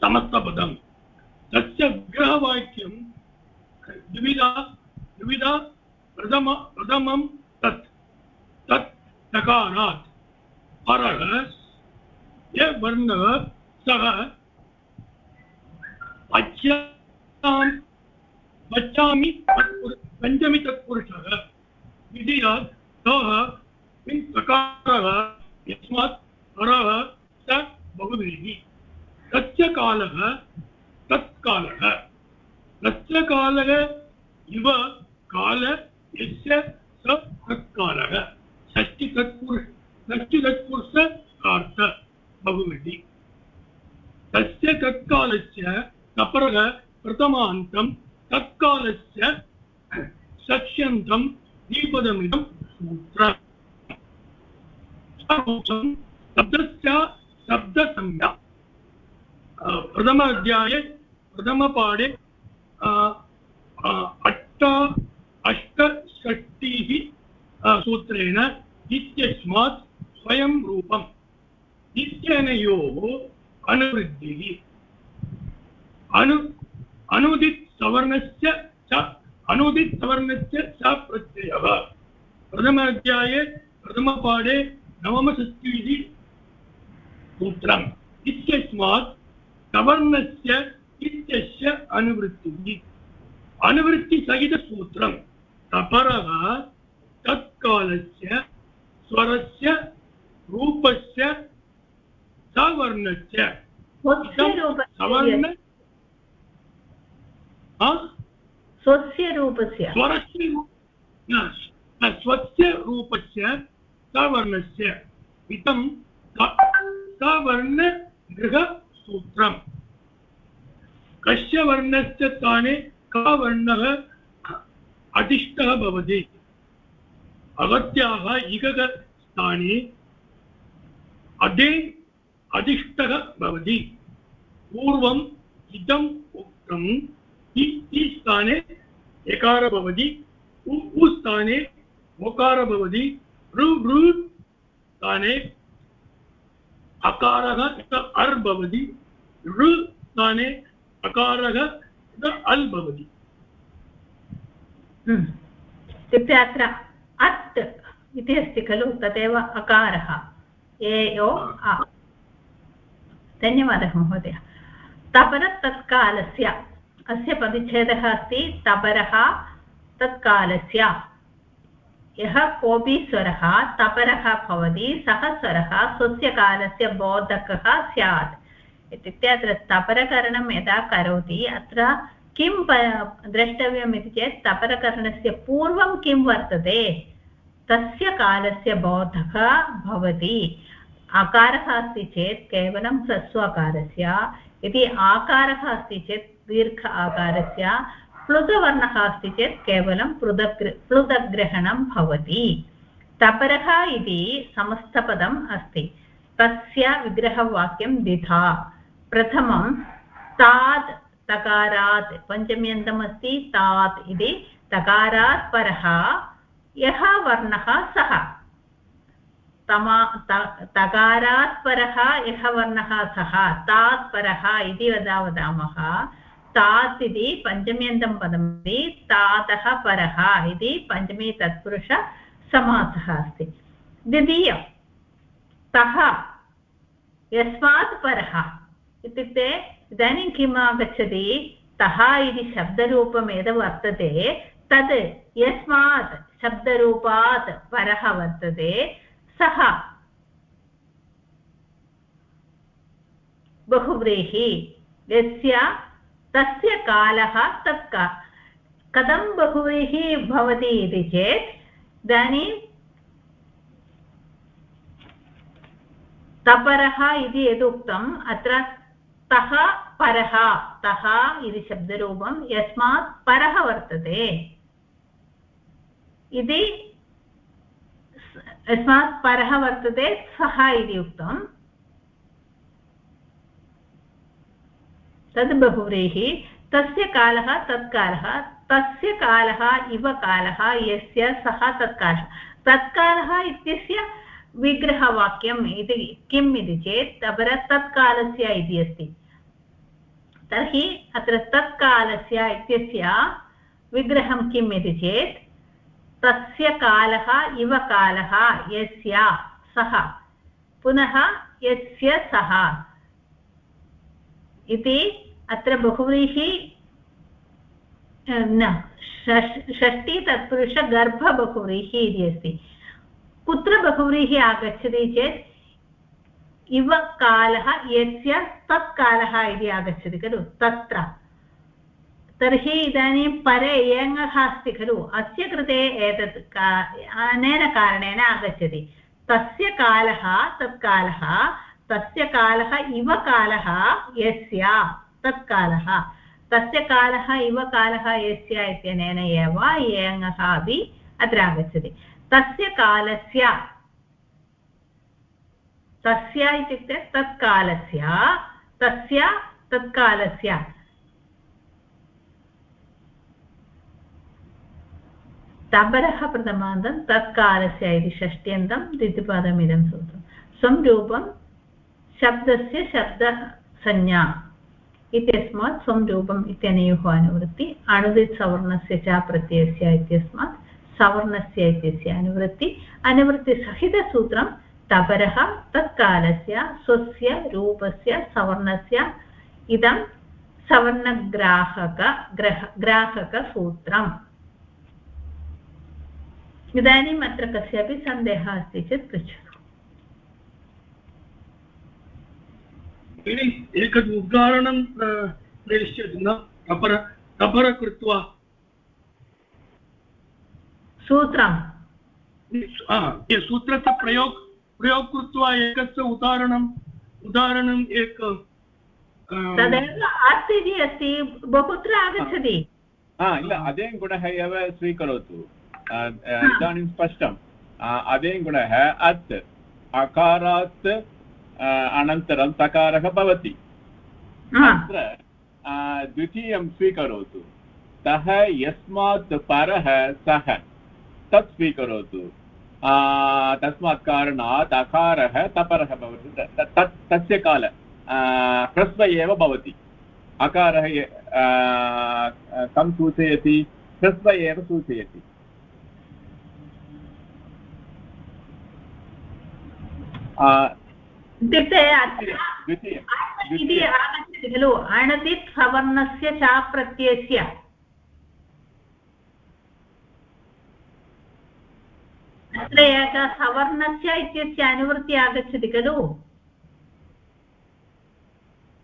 समस्तपदं। तस्य विग्रहवाक्यं द्विविधा द्विविधा प्रथम प्रथमं तत् तत् तकारात् परः य वर्णः सः। पच्यां पचामि पञ्चमी तत्पुरुषः। द्वितीयात् सः। तकारः यस्मात् परः स बहुभिः। तस्य कालः तत्कालः। तस्य कालः इव काल यस्य स तत्कालः। षष्टि तत्पुरुष षष्टि तत्पुरुषार्थ बहुविधि तस्य तत्कालस्य तपरः प्रथमान्तं, तत्कालस्य सक्ष्यन्तं द्विपदमिदं सूत्रम् शब्दस्य शब्दसंज्ञा। प्रथम अध्याये प्रथमपाठे अष्ट, अष्टषष्टिः सूत्रेण इत्यस्मात् स्वयं रूपम्। इत्यनयोः अनुवृद्धिः। अनु, अनुदितसवर्णस्य च अनुदितसवर्णस्य च प्रत्ययः। प्रथम अध्याये प्रथमपाठे नवमषष्टिः सूत्रम्। इत्यस्मात् सवर्णस्य इत्यस्य अनुवृत्तिः। अनुवृत्तिसहितसूत्रं तपरः तत्कालस्य स्वरस्य रूपस्य सवर्णस्य। सवर्ण। स्वस्य रूपस्य। स्वरस्य स्वस्य रूपस्य सवर्णस्य। इदं सवर्णगृहसूत्रम्। कस्य वर्णस्य स्थाने कः वर्णः अधिष्ठः भवति? अगत्याः इकः स्थाने अधे अधिष्ठः भवति पूर्वम् इदम् उक्तम् इ स्थाने एकार भवति उ स्थाने ओकार भवति, ऋ ऋ स्थाने अकारः अर् भवति, ऋ स्थाने अकारः अल् भवति हम्म। इत्युक्ते अत्र अत् इति अस्ति खलु तदेव अकारः। एयो अ। धन्यवादः महोदय। तपरतत्कालस्य अस्य परिच्छेदः अस्ति, तपरः तत्कालस्य। यः कोऽपि स्वरः, तपरः भवति, सः स्वरः स्वस्य कालस्य बोधकः स्यात्। इत्युक्ते अत्र तपरकरणं यदा करोति, अत्र किं द्रष्टव्यम् इति चेत् तपरकरणस्य पूर्वं किं वर्तते? तस्य कालस्य बोधः भवति। अकारः अस्ति चेत् केवलं ह्रस्वकारस्य। यदि आकारः अस्ति चेत् दीर्घ आकारस्य। प्लुतवर्णः अस्ति चेत् केवलं पृथग् प्लुतग्रहणं भवति। तपरः इति समस्तपदम् अस्ति। तस्य विग्रहवाक्यं द्विधा। प्रथमं तात् तकारात् पञ्चम्यन्तमस्ति तात् इति तकारात् परः, यः वर्णः सः। तमा तकारात् परः, यः वर्णः सः। तात् परः इति वदा, वदामः। तात् इति पञ्चम्यन्तं पदमस्ति तातः परः इति पञ्चमी तत्पुरुषसमासः अस्ति। द्वितीयं, तः, यस्मात् परः इत्युक्ते इदानीं किम् आगच्छति तः इति शब्दरूपं यद् वर्तते। तद् यस्मात् शब्दरूपात् परः वर्तते। सः बहुव्रीहि। यस्य तस्य कालः तत् कथं बहुव्रीहिः भवति इति चेत्, इदानीं तपरः इति यदुक्तम्। अत्र तः परः, तः इति शब्दरूपं यस्मात् परः वर्तते। इति यस्मात् परः वर्तते, सः इति उक्तम् तद् बहुव्रीहिः, तस्य कालः तत्कालः, तस्य कालः इव कालः, यस्य सः तत्कालः। तत्कालः इत्यस्य विग्रहवाक्यम् इति, किम् इति चेत्, अपर तत्कालस्य इति अस्ति। तर्हि अत्र तत्कालस्य इत्यस्य विग्रहं किम् इति चेत्, तस्य कालः इव कालः यस्य सः, पुनः यस्य सः इति अत्र बहुव्रीहि न षष्टि तत्पुरुष गर्भबहुव्रीहि इति अस्ति। कुत्र बहुव्रीहि आगच्छति चेत् इव कालः यस्य तत् कालः इति आगच्छति खलु? तत्र। तर्हि इदानीं परे एङः अस्ति खलु? अस्य कृते एतत् अनेन कारणेन आगच्छति। तस्य कालः तत् कालः तस्य कालः इव कालः यस्य तत् कालः तस्य कालः इव कालः यस्य इत्यनेन एव एङः अपि अत्र आगच्छति। तस्य कालस्य तस्य इत्युक्ते तत्कालस्य, तस्य, तत्कालस्य। तबरः प्रथमान्तं, तत्कालस्य इति षष्ट्यन्तं द्वितीयपदमिदं सूत्रं स्वं रूपं शब्दस्य शब्दसंज्ञा इत्यस्मात् स्वं रूपम् इत्यनयोः अनुवृत्ति अणुदित् सवर्णस्य च प्रत्ययस्य इत्यस्मात् सवर्णस्य इत्यस्य अनुवृत्ति। अनुवृत्तिसहितसूत्रं तपरः तत्कालस्य स्वस्य रूपस्य सवर्णस्य इदं सवर्णग्राहक ग्रह ग्राहकसूत्रम्। इदानीम् अत्र कस्यापि सन्देहः अस्ति चेत् पृच्छतु। एकम् उदाहरणं प्रेष्यति न? तपर तपर कृत्वा। सूत्रं सूत्रस्य प्रयोग प्रयोग कृत्वा एकस्य उदाहरणम् उदाहरणम् एक तदेव अर्थ इति अस्ति बहुत्र आगच्छति। इल अदें गुणः एव स्वीकरोतु। इदानीं स्पष्टम्। अदें गुणः अत् अकारात् अनन्तरं तकारः भवति। अत्र द्वितीयं स्वीकरोतु। सः यस्मात् परः सः तत् स्वीकरोतु। तस्मात् कारणात् अकारः तपरः भवति। तत् तस्य काल ह्रस्व एव भवति। अकारः कं सूचयति? ह्रस्व एव सूचयति। इत्युक्ते खलु। अणदित् सवर्णस्य च प्रत्ययस्य अत्र एकः सवर्णस्य इत्यस्य अनुवृत्ति आगच्छति खलु?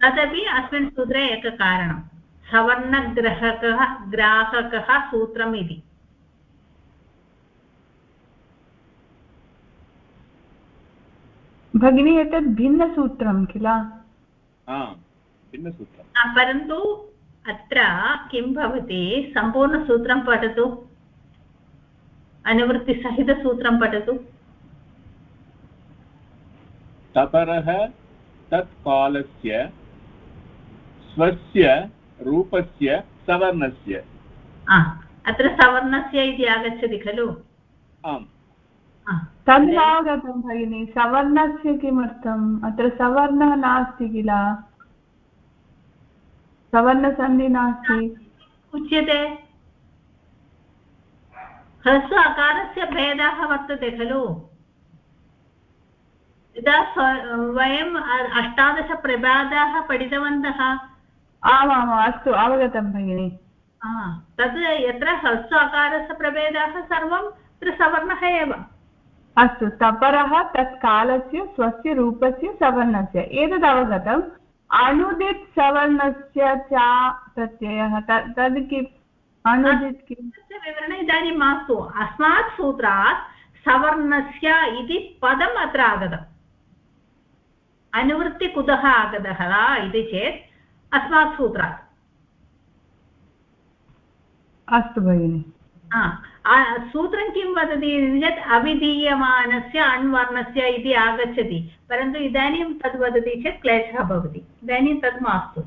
तदपि अस्मिन् सूत्रे एककारणं सवर्णग्रहकः ग्राहकः सूत्रम् इति। भगिनी एतत् भिन्नसूत्रं किल? भिन्नसूत्रं परन्तु अत्र किं भवति? सम्पूर्णसूत्रं पठतु। अनुवृत्तिसहितसूत्रं पठतु। तपरः तत्कालस्य स्वस्य रूपस्य सवर्णस्य। अत्र सवर्णस्य इति आगच्छति खलु? आम्। तद् नावगतं भगिनि सवर्णस्य किमर्थम्? अत्र सवर्णः नास्ति किल? सवर्णसन्धि नास्ति। उच्यते। ह्रस्व अकारस्य भेदः वर्तते खलु। यदा वयम् अष्टादशप्रभेदाः पठितवन्तः। आमाम् अस्तु अवगतं भगिनि। तद् यत्र ह्रस्व अकारस्य प्रभेदाः सर्वं सवर्णः एव। अस्तु तपरः तत्कालस्य स्वस्य रूपस्य सवर्णस्य। एतद् अवगतम्। अनुदित् सवर्णस्य च प्रत्ययः तद् किम्? अनुदित् किम्? विवरणम् इदानीं मास्तु अस्मात् सूत्रात् सवर्णस्य इति पदम् अत्र आगतम्। अनुवृत्ति कुतः आगतः इति चेत् अस्मात् सूत्रात्। अस्तु भगिनि। सूत्रं किं वदति चेत् अविधीयमानस्य अण्वर्णस्य इति आगच्छति परन्तु इदानीं तद् वदति चेत् क्लेशः भवति। इदानीं तद् मास्तु।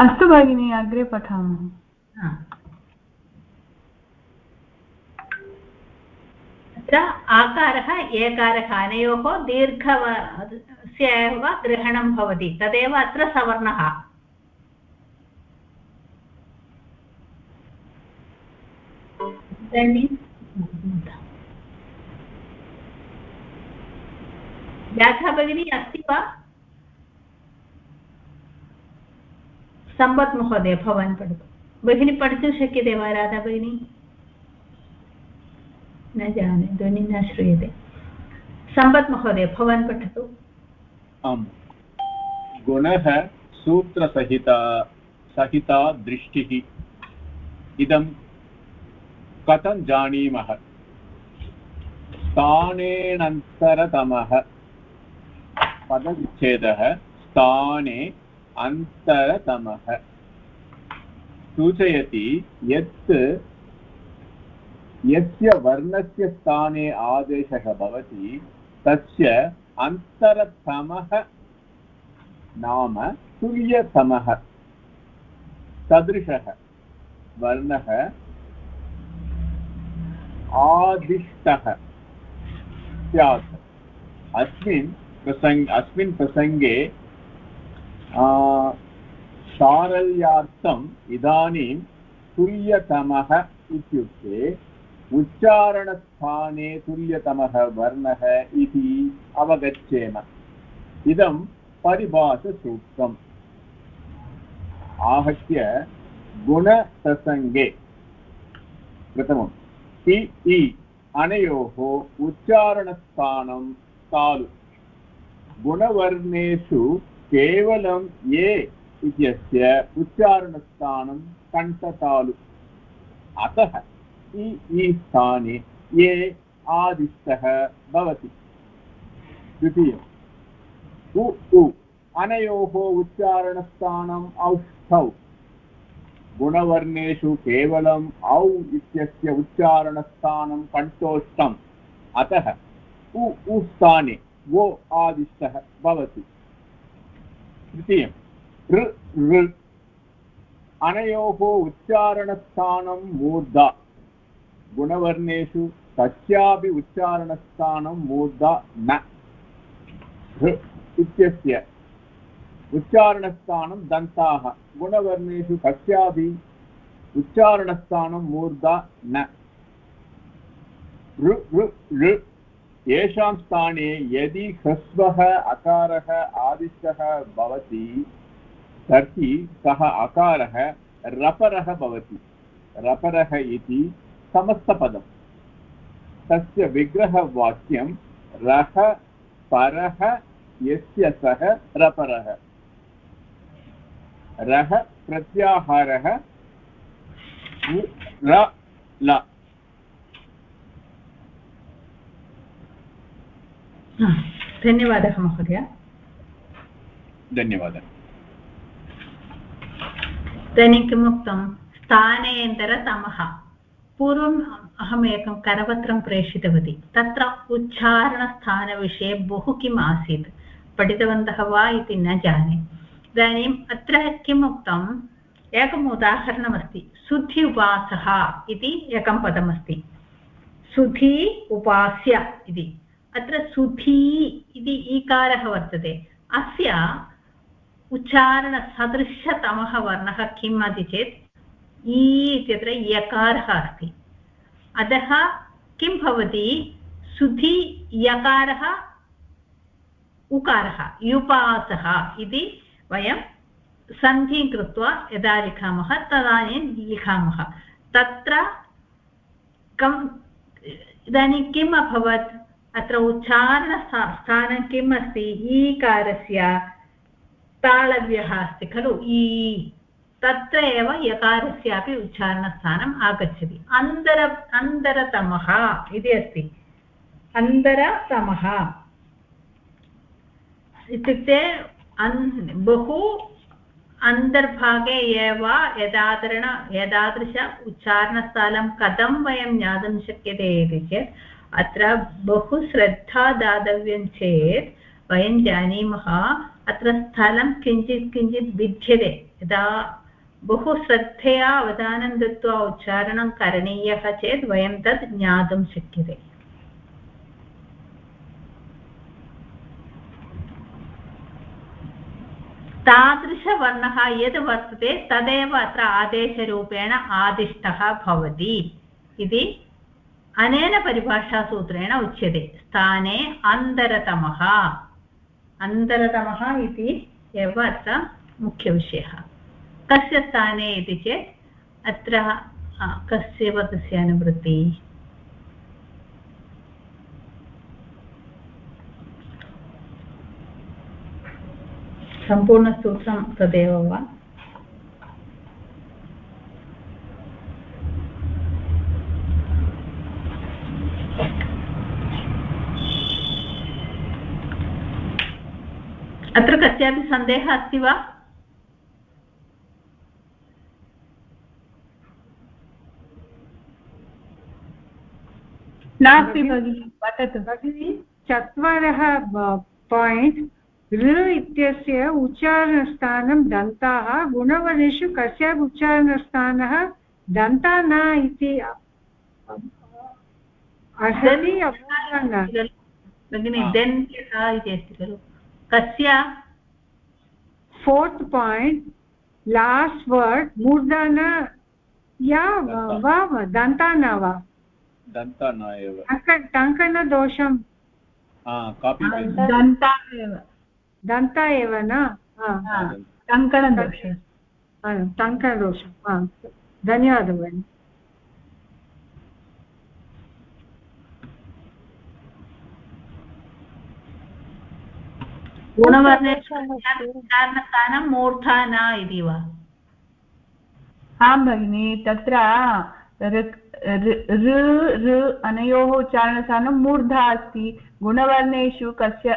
अस्तु भगिनि, अग्रे पठामः। तत्र आकारः एकारः अनयोः दीर्घस्य एव ग्रहणं भवति, तदेव अत्र सवर्णः। व्याधा भगिनी, अस्ति वा? सम्पत् महोदय, भवान् पठतु। भगिनी, पठितुं शक्यते वा राधा भगिनी न जाने, ध्वनिः न श्रूयते। सम्पत् महोदय, भवान् पठतु। आम्। गुणः सूत्रसहिता, सहिता दृष्टिः। इदं कथं जानीमः? स्थानेनन्तरतमः पदविच्छेदः, स्थाने अन्तरतमः। सूचयति यत् यस्य वर्णस्य स्थाने आदेशः भवति, तस्य अन्तरतमः नाम तुल्यतमः। सदृशः। वर्णः आदिष्टः। स्यात्। अस्मिन् प्रसङ्ग अस्मिन् प्रसङ्गे सारल्यार्थम् इदानीं तुल्यतमः इत्युक्ते उच्चारणस्थाने तुल्यतमः वर्णः इति अवगच्छेम। इदं परिभाषसूक्तम् आहत्य गुणप्रसङ्गे प्रथमं ति, इ, अनयोः उच्चारणस्थानं तालु। गुणवर्णेषु केवलं ये इत्यस्य उच्चारणस्थानं कण्ठतालु। अतः इ इ स्थाने ये आदिष्टः भवति। द्वितीयम्। उ उ अनयोः उच्चारणस्थानम् औष्ठौ। गुणवर्णेषु केवलम् औ इत्यस्य उच्चारणस्थानं कण्ठोष्ठम्। अतः उ उ स्थाने वो आदिष्टः भवति। तृतीयं ऋ ऋ। अनयोः उच्चारणस्थानं मूर्धा। गुणवर्णेषु कस्यापि उच्चारणस्थानं मूर्धा न। इत्यस्य उच्चारणस्थानं दन्ताः। गुणवर्णेषु कस्यापि उच्चारणस्थानं मूर्धा न। ऋ। येषां स्थाने यदि ह्रस्वः, अकारः आदिष्टः भवति, तर्हि सः अकारः रपरः भवति। रपरः इति समस्तपदम्। तस्य विग्रहवाक्यं रः परः, यस्य सः, रपरः। रः प्रत्याहारः र, ल। धन्यवादः महोदय। धन्यवादः। इदानीं किमुक्तं स्थानेन्तरतमः पूर्वम् अहम् एकं करपत्रं प्रेषितवती। तत्र उच्चारणस्थानविषये बहु किम् आसीत्। पठितवन्तः वा इति न जाने। इदानीम् अत्र किम् उक्तम् एकम् उदाहरणमस्ति। सुधि उपासः इति एकं पदमस्ति। सुधी उपास्य इति। अत्र सुधी इति ईकारः वर्तते। अस्य उच्चारणसदृशतमः वर्णः किम् इति चेत् इ इत्यत्र यकारः अस्ति। अतः किं भवति? सुधि यकारः, उकारः, युपासः इति वयं सन्धिं कृत्वा यदा लिखामः, तदानीं लिखामः। तत्र कम् इदानीं किम् अभवत्? अत्र उच्चारणस्था स्थानं किम् अस्ति? ईकारस्य ताळव्यः अस्ति खलु? ई। तत्र एव यकारस्यापि उच्चारणस्थानम् आगच्छति। अन्तर अन्तरतमः इति अस्ति। अन्तरतमः। इत्युक्ते बहु अन्तर्भागे एव यदादरण एतादृश उच्चारणस्थानं कथं वयं ज्ञातुं शक्यते इति चेत् अत्र बहु श्रद्धा दातव्यं चेत् वयं जानीमः, अत्र स्थलं किञ्चित् किञ्चित् भिद्यते यदा बहु श्रद्धया अवधानं दत्वा उच्चारणं करणीयः चेत् वयं तत् ज्ञातुं शक्यते। तादृशवर्णः यद् वर्तते, तदेव अत्र आदेशरूपेण आदिष्टः भवति। इति अनेन परिभाषासूत्रेण उच्यते। स्थाने अन्तरतमः। अन्तरतमः इति एव अत्र मुख्यविषयः। कस्य स्थाने इति चेत् अत्र कस्य पदस्य अनुवृत्तिः। सम्पूर्णसूत्रं तदेव वा? अत्र कस्यापि सन्देहः अस्ति वा? नास्ति भगिनि वदतु भगिनि चत्वारः पायिण्ट् ऋ इत्यस्य उच्चारणस्थानं दन्ताः गुणवनेषु कस्यापि उच्चारणस्थानः दन्ता न इति अर्हति भगिनि दन्त्यः इति अस्ति खलु कस्य फोर्त् पायिण्ट् लास्ट् वर्ड् मूर्धन या वा दन्ता न वा दन्ता न एव टङ्कनदोषं दन्ता एव दन्ता एव न टङ्कणदोषः टङ्कणदोषं धन्यवादः भगिनि गुणवर्णस्थानं मूर्धा इति वा? आं भगिनि, तत्र ऋ ऋ अनयोः उच्चारणस्थानं मूर्धा अस्ति। गुणवर्णेषु कस्य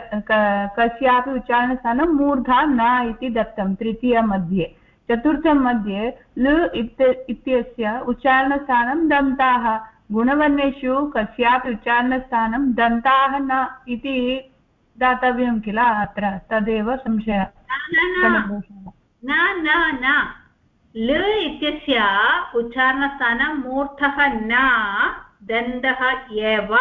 कस्यापि उच्चारणस्थानं मूर्धा न इति दत्तं तृतीयमध्ये चतुर्थं मध्ये लृ इत्यस्य उच्चारणस्थानं दन्ताः। गुणवर्णेषु कस्यापि उच्चारणस्थानं दन्ताः न इति दातव्यं किल अत्र? तदेव संशयः। न न न। ल इत्यस्य उच्चारणस्थानं मूर्धः न दन्तः एव।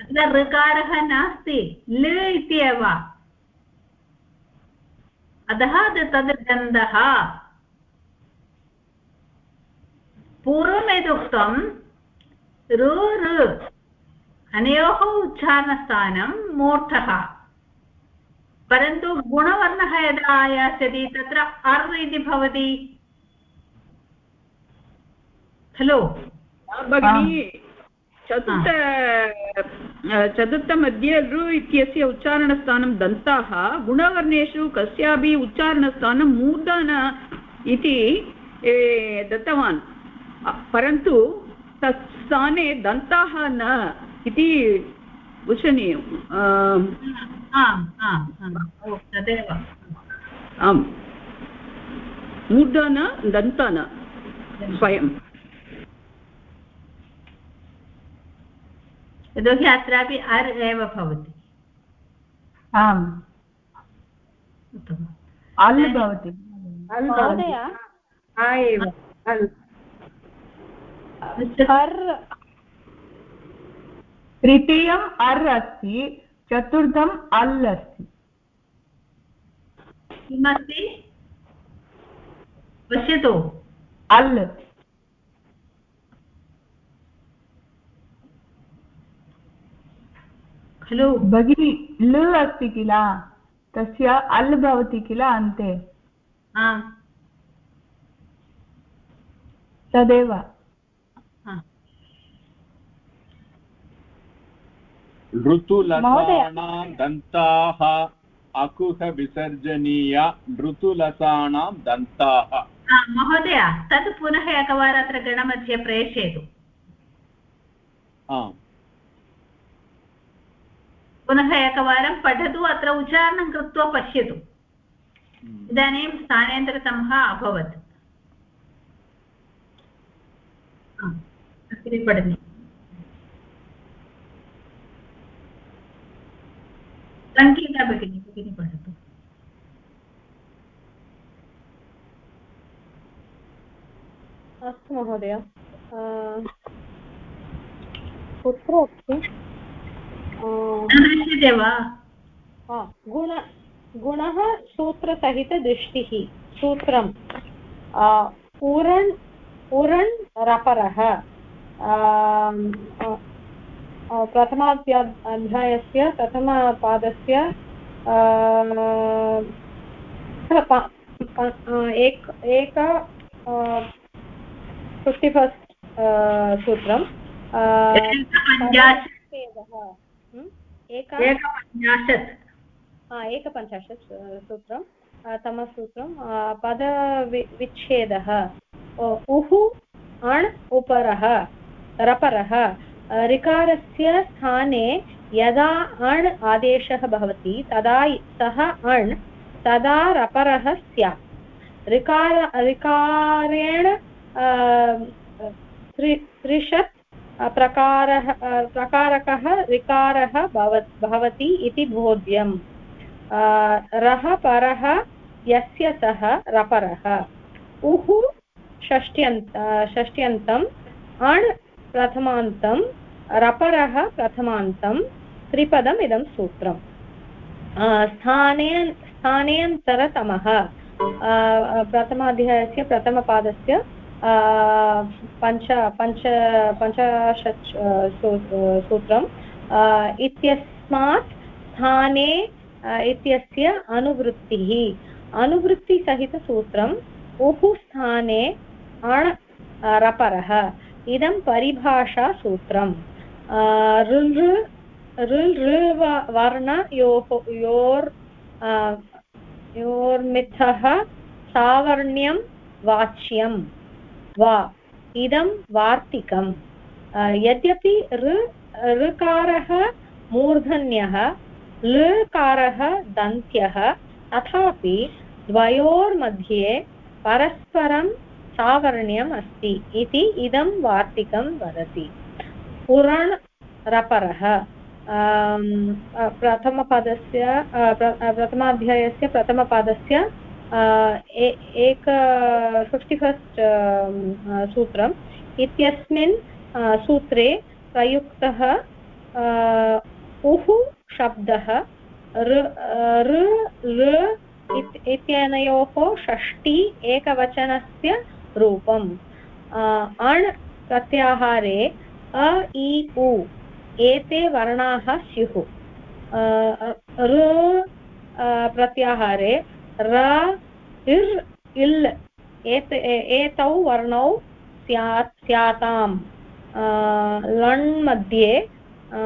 अत्र ऋकारः नास्ति। ल इत्येव। अतः तद् दन्तः। पूर्वमेदुक्तं ऋ ऋ। अनयोः उच्चारणस्थानं मूर्धः परन्तु गुणवर्णः यदा आयास्यति तत्र अर् इति भवति। खलु? भगिनि चतुर्थ चतुर्थमध्ये लृ इत्यस्य उच्चारणस्थानं दन्ताः। गुणवर्णेषु कस्यापि उच्चारणस्थानं मूर्धन इति दत्तवान्। परन्तु तत् स्थाने दन्ताः न। इति उच्चनीयम् तदेव। आम्। मूर्धन दन्तन स्वयं। यतोहि अत्रापि अर् एव भवति। आम्। अल् भवति। एव। तृतीयम् अर् अस्ति चतुर्थम् अल् अस्ति। किमस्ति? पश्यतु। अल्। खलु। भगिनी ल अस्ति किल? तस्य अल् भवति किल अन्ते? तदेव। ऋतुलतानां दन्ताः अकुहविसर्जनीया ऋतुलतानां दन्ताः। महोदय तत् पुनः एकवारम् अत्र गणमध्ये प्रेषयतु। पुनः एकवारं पठतु अत्र उच्चारणं कृत्वा पश्यतु। इदानीं स्थानेन्तरतमः अभवत्। अग्रे पठति सङ्गीता भगिनी भगिनी पठतु अस्तु महोदय कुत्र अस्ति। दृश्यते वा गुण गुणः सूत्रसहितदृष्टिः सूत्रम् उरण् उरण् रपरः। प्रथमाध्या अध्यायस्य प्रथमपादस्य एक एक फिफ्टि फस्ट् सूत्रं आ, एकपञ्चाशत्। सूत्रं तमसूत्रं पदविच्छेदः उः अण् उपरः रपरः। ऋकारस्य स्थाने यदा अण् आदेशः भवति, तदा सः अण्, तदा रपरः स्यात्। ऋकार, ऋकारेण त्रि त्रिशत् प्रकारः प्रकारकः ऋकारः भवति इति बोध्यम्। रः परः, यस्य सः रपरः। उः षष्ट्यन्त षष्ट्यन्तम्, अण् प्रथमान्तं रपरः प्रथमान्तं त्रिपदम् इदं सूत्रम्. स्थाने स्थानेऽन्तरतमः. अ, प्रथमाध्यायस्य प्रथमपादस्य पञ्च पञ्च पञ्चाशत् सूत्रम्. इत्यस्मात् स्थाने इत्यस्य अनुवृत्तिः. अनुवृत्तिसहितसूत्रम् उः स्थाने अण् रपरः. इदं परिभाषासूत्रम्. अ, ऋ ऋ ऋ व- वर्णयोः योर् योर्मिथः सावर्ण्यं वाच्यं वा इदं वार्तिकम् यद्यपि ऋ ऋकारः मूर्धन्यः लृकारः दन्त्यः तथापि द्वयोर्मध्ये परस्परं सावर्ण्यम् अस्ति इति इदं वार्तिकं वदति पुराण रपरः प्रथमपदस्य प्र- प्रथमाध्यायस्य प्रथमपादस्य एक फिफ्टि फस्ट् सूत्रम्। इत्यस्मिन् सूत्रे प्रयुक्तः उः शब्दः, ऋ ऋ इत्यनयोः षष्टि एकवचनस्य रूपम्। अण् प्रत्याहारे अ इ उ एते वर्णाः स्युः। ऋ प्रत्याहारे र इर् इल् एत वर्णौ स्यात् स्याताम्। लण् मध्ये अ,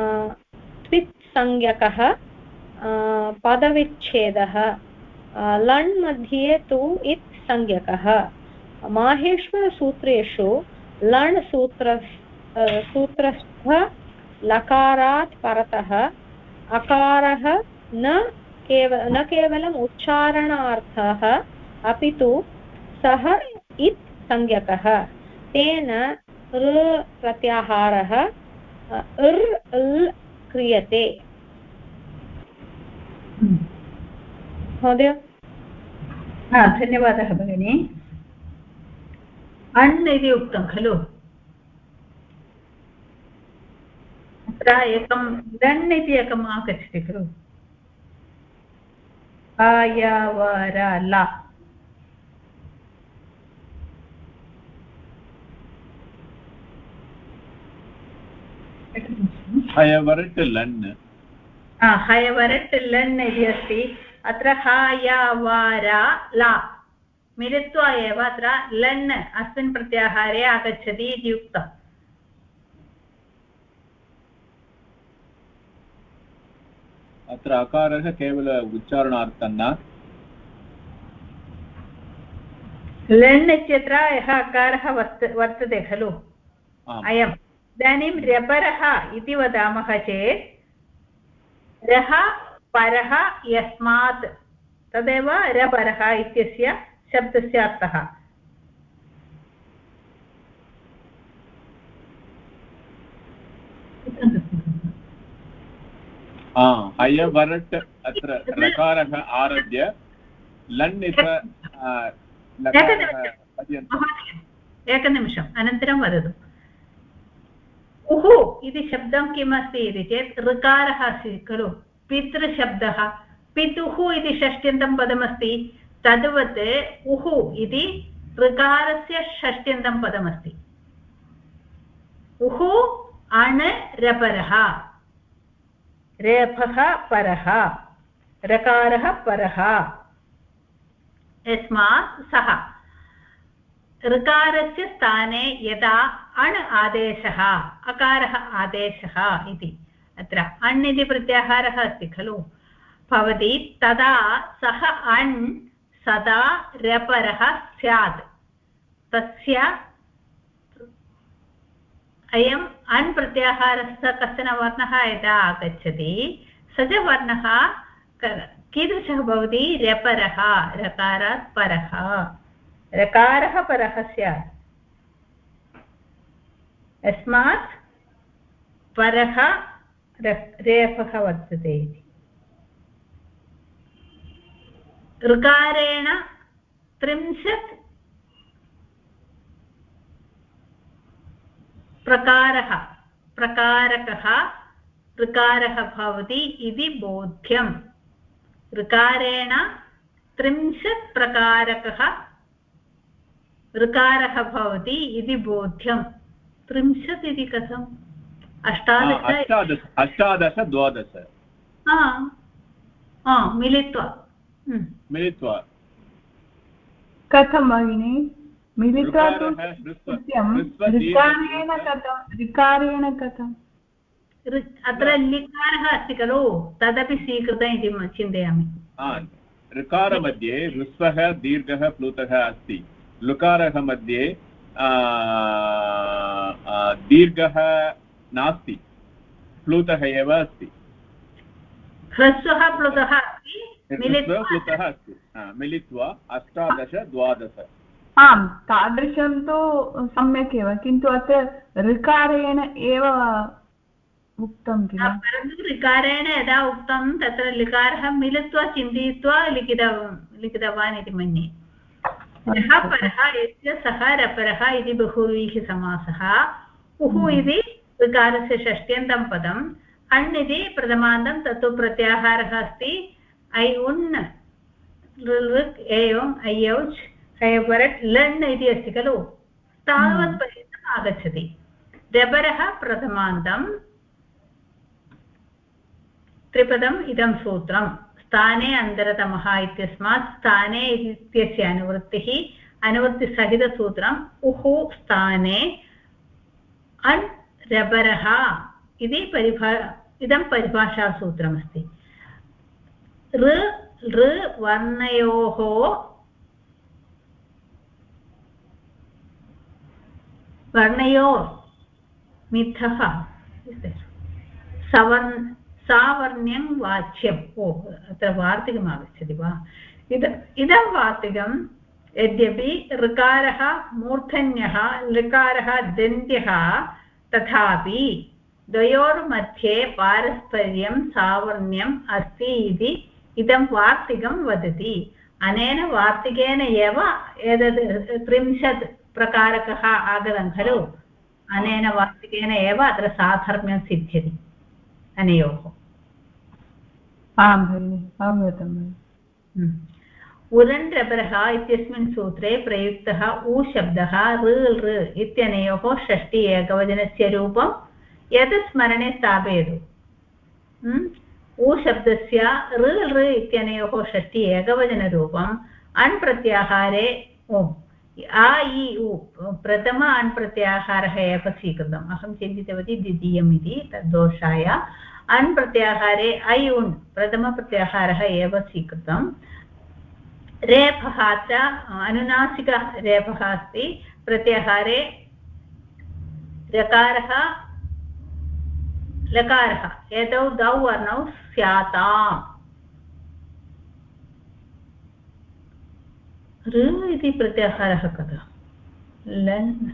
त्वित् संज्ञकः पदविच्छेदः। लण् मध्ये तु इत् संज्ञकः माहेश्वरसूत्रेषु लण् सूत्र अ, सूत्रस्थ लकारात् परतः। अकारः न केव, न केवलम् उच्चारणार्थः, अपि तु सः इत् संज्ञकः। तेन ऋ प्रत्याहारः इर् इल् क्रियते। महोदय? धन्यवादः, भगिनि। अण् इति उक्तं, खलु? अत्र एकं लण् इति एकम् आगच्छति खलु। आयावर ला हयवरट् लन् हयवरट् लण् इति अस्ति। अत्र हायावारा ला मिलित्वा एव अत्र लण् अस्मिन् प्रत्याहारे आगच्छति इति उक्तम्। अत्र अकारः केवल उच्चारणार्थं न। लण् इत्यत्र यः अकारः वर्त वर्तते खलु? अयम्। इदानीं रपरः इति वदामः चेत् रः परः यस्मात् तदेव रपरः इत्यस्य शब्दस्य अर्थः हा हयवरट् अत्र रकारः आरभ्य पर्यन्तं महोदय एकनिमिषम् अनन्तरं वदतु। उः इति शब्दं किम् अस्ति इति चेत् ऋकारः अस्ति खलु पितृशब्दः। पितुः इति षष्ट्यन्तं पदमस्ति तद्वत् उः इति ऋकारस्य षष्ट्यन्तं पदमस्ति। उः अण् रपरः। रेफः परः, रकारः परः। यस्मात् सः। ऋकारस्य स्थाने यदा अण् आदेशः, अकारः आदेशः इति, अत्र अण् इति प्रत्याहारः अस्ति खलु। भवति तदा सः अण्, सदा रपरः स्यात्। तस्य अयम् अण् प्रत्याहारस्य कश्चन वर्णः यदा आगच्छति स च वर्णः कीदृशः भवति? रपरः, रकारात् परः। रकारः परः स्यात्। यस्मात् परः रेफः वर्तते इति। ऋकारेण त्रिंशत् प्रकारः प्रकारकः ऋकारः भवति इति बोध्यम्। ऋकारेण त्रिंशत् प्रकारकः ऋकारः भवति इति बोध्यं त्रिंशत् इति कथम्? अष्टादश अष्टादश द्वादश। मिलित्वा। मिलित्वा। कथं भगिनि? मिलित्वा तु ऋकारेण कथं? ऋकारेण कथम् अत्र लिकारः अस्ति खलु? तदपि स्वीकृत इति चिन्तयामि। ऋकारमध्ये ऋस्वः दीर्घः प्लुतः अस्ति। लुकारः मध्ये दीर्घः नास्ति। प्लुतः एव अस्ति। ह्रस्वः प्लुतः प्लुतः अस्ति। मिलित्वा अष्टादश द्वादश। आम् तादृशं तु सम्यक् एव किन्तु अत्र ऋकारेण एव उक्तं किल? परन्तु ऋकारेण यदा उक्तं तत्र लिकारः मिलित्वा चिन्तयित्वा लिखित लिखितवान् इति मन्ये। यः परः यस्य सः रपरः इति बहुव्रीहिसमासः उः हम्म। इति ऋकारस्य षष्ट्यन्तं पदम्। अण् इति प्रथमान्तं तत्तु प्रत्याहारः अस्ति। ऐ लृक् एवम् ऐयौच् हयपरट् लण् इति अस्ति खलु तावत्पर्यन्तम् हम्म। आगच्छति रपरः प्रथमान्तं त्रिपदम् इदं सूत्रं स्थाने अन्तरतमः इत्यस्मात् स्थाने इत्यस्य अनुवृत्तिः अनुवृत्तिसहितसूत्रम् उः स्थाने अण् रबरः इति परिभा इदं परिभाषासूत्रमस्ति ऋ ऋ वर्णयोः वर्णयो मिथः सवर्ण सावर्ण्यं वाच्यम् ओ अत्र वार्तिकम् आगच्छति वा इद इदं वार्तिकं यद्यपि ऋकारः मूर्धन्यः लकारः दन्त्यः तथापि द्वयोर्मध्ये पारस्पर्यं सावर्ण्यम् अस्ति इति इदं वार्तिकं वदति अनेन वार्तिकेन एव एतत् त्रिंशत् प्रकारकः आगतं खलु? अनेन वार्तिकेन एव अत्र साधर्म्यं सिद्ध्यति अनयोः। आं भगिनि अवगतं हम्म। उरण्ड्रबरः इत्यस्मिन् सूत्रे प्रयुक्तः उ शब्दः ऋ ऋ इत्यनयोः षष्टि एकवचनस्य रूपं यत् स्मरणे स्थापयतु। हम्म। उ शब्दस्य ऋ इत्यनयोः षष्टि एकवचनरूपम् अण् प्रत्याहारे आ इ उ प्रथम अण् प्रत्याहारः एव स्वीकृतम्। अहं चिन्तितवती द्वितीयम् इति तद्दोषाय अण् प्रत्याहारे ऐ उण् प्रथमप्रत्याहारः एव स्वीकृतं रेफः च अनुनासिकरेफः अस्ति। प्रत्याहारे रकारः, लकारः। एतौ द्वौ वर्णौ स्याताम्। ऋ इति प्रत्याहारः कदा? लन्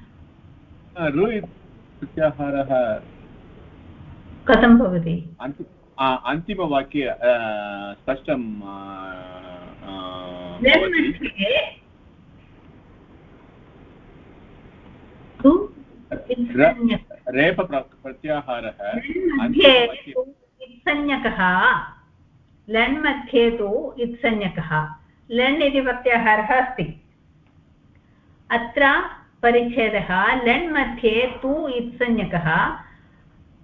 प्रत्याहारः। कथं भवति? अन्तिमवाक्ये स्पष्टं रेप प्रत्याहारः। संज्ञकः मध्ये तु इत्संज्ञकः। लण् इति प्रत्याहारः अस्ति। अत्र परिच्छेदः लण् मध्ये तु इत्संज्ञकः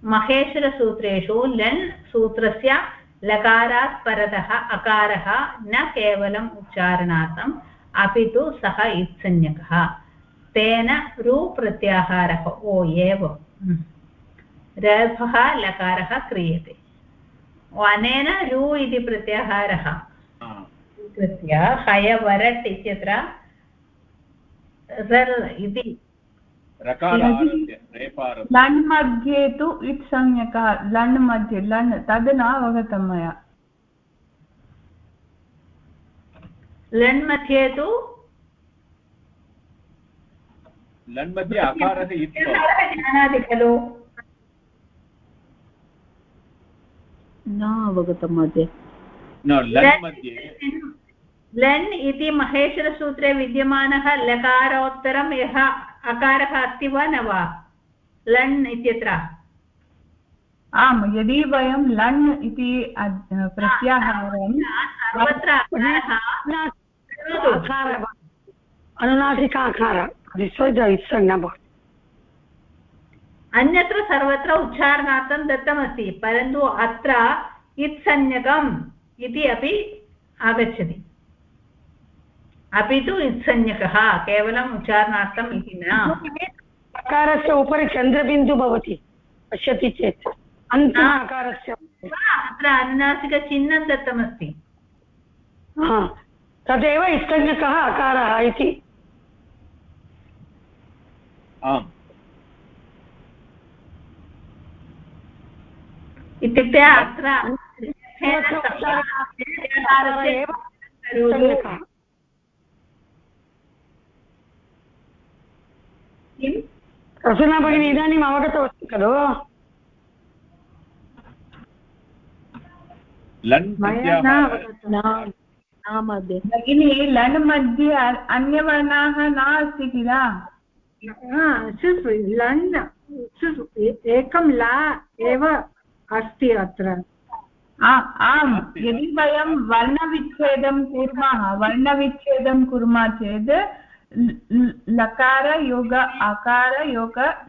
महेश्वरसूत्रेषु लण् सूत्रस्य लकारात् परतः अकारः न केवलम् उच्चारणार्थम्, अपि तु सः इत्संज्ञकः। तेन रुप्रत्याहारः ओ एव। रभः लकारः क्रियते। अनेन रु इति प्रत्याहारः। स्वीकृत्य हयवरट् इत्यत्र रल् इति। लण् मध्ये तु इट् संज्ञकः लण् मध्ये लण् तद् न अवगतं मया। लण् मध्ये तु लण् मध्ये अकारः जानाति खलु। न अवगतं मध्ये लण् मध्ये लण् इति महेश्वरसूत्रे विद्यमानः लकारोत्तरं यः अकारः अस्ति वा न वा? लण् इत्यत्र। आम् यदि वयं लण् इति प्रत्याहारं सर्वत्र अनुनासिकाकार अन्यत्र सर्वत्र उच्चारणार्थं दत्तमस्ति परन्तु अत्र इत्संज्ञकम्। इति अपि आगच्छति। अपि तु इत्संज्ञकः केवलम् उच्चारणार्थम् इति न। अकारस्य उपरि चन्द्रबिन्दु भवति पश्यति चेत्। अन्तिम अत्र अनुनासिकचिह्नं दत्तमस्ति। तदेव इत्संज्ञकः अकारः इति। आम्। इत्युक्ते अत्र प्रसन्ना भगिनी इदानीम् अवगतवती खलु? भगिनी लण् मध्ये अन्यवर्णाः नास्ति किल? लण् एकं ला एव अस्ति अत्र। आम् यदि वयं वर्णविच्छेदं कुर्मः वर्णविच्छेदं कुर्मः चेत् लकार योग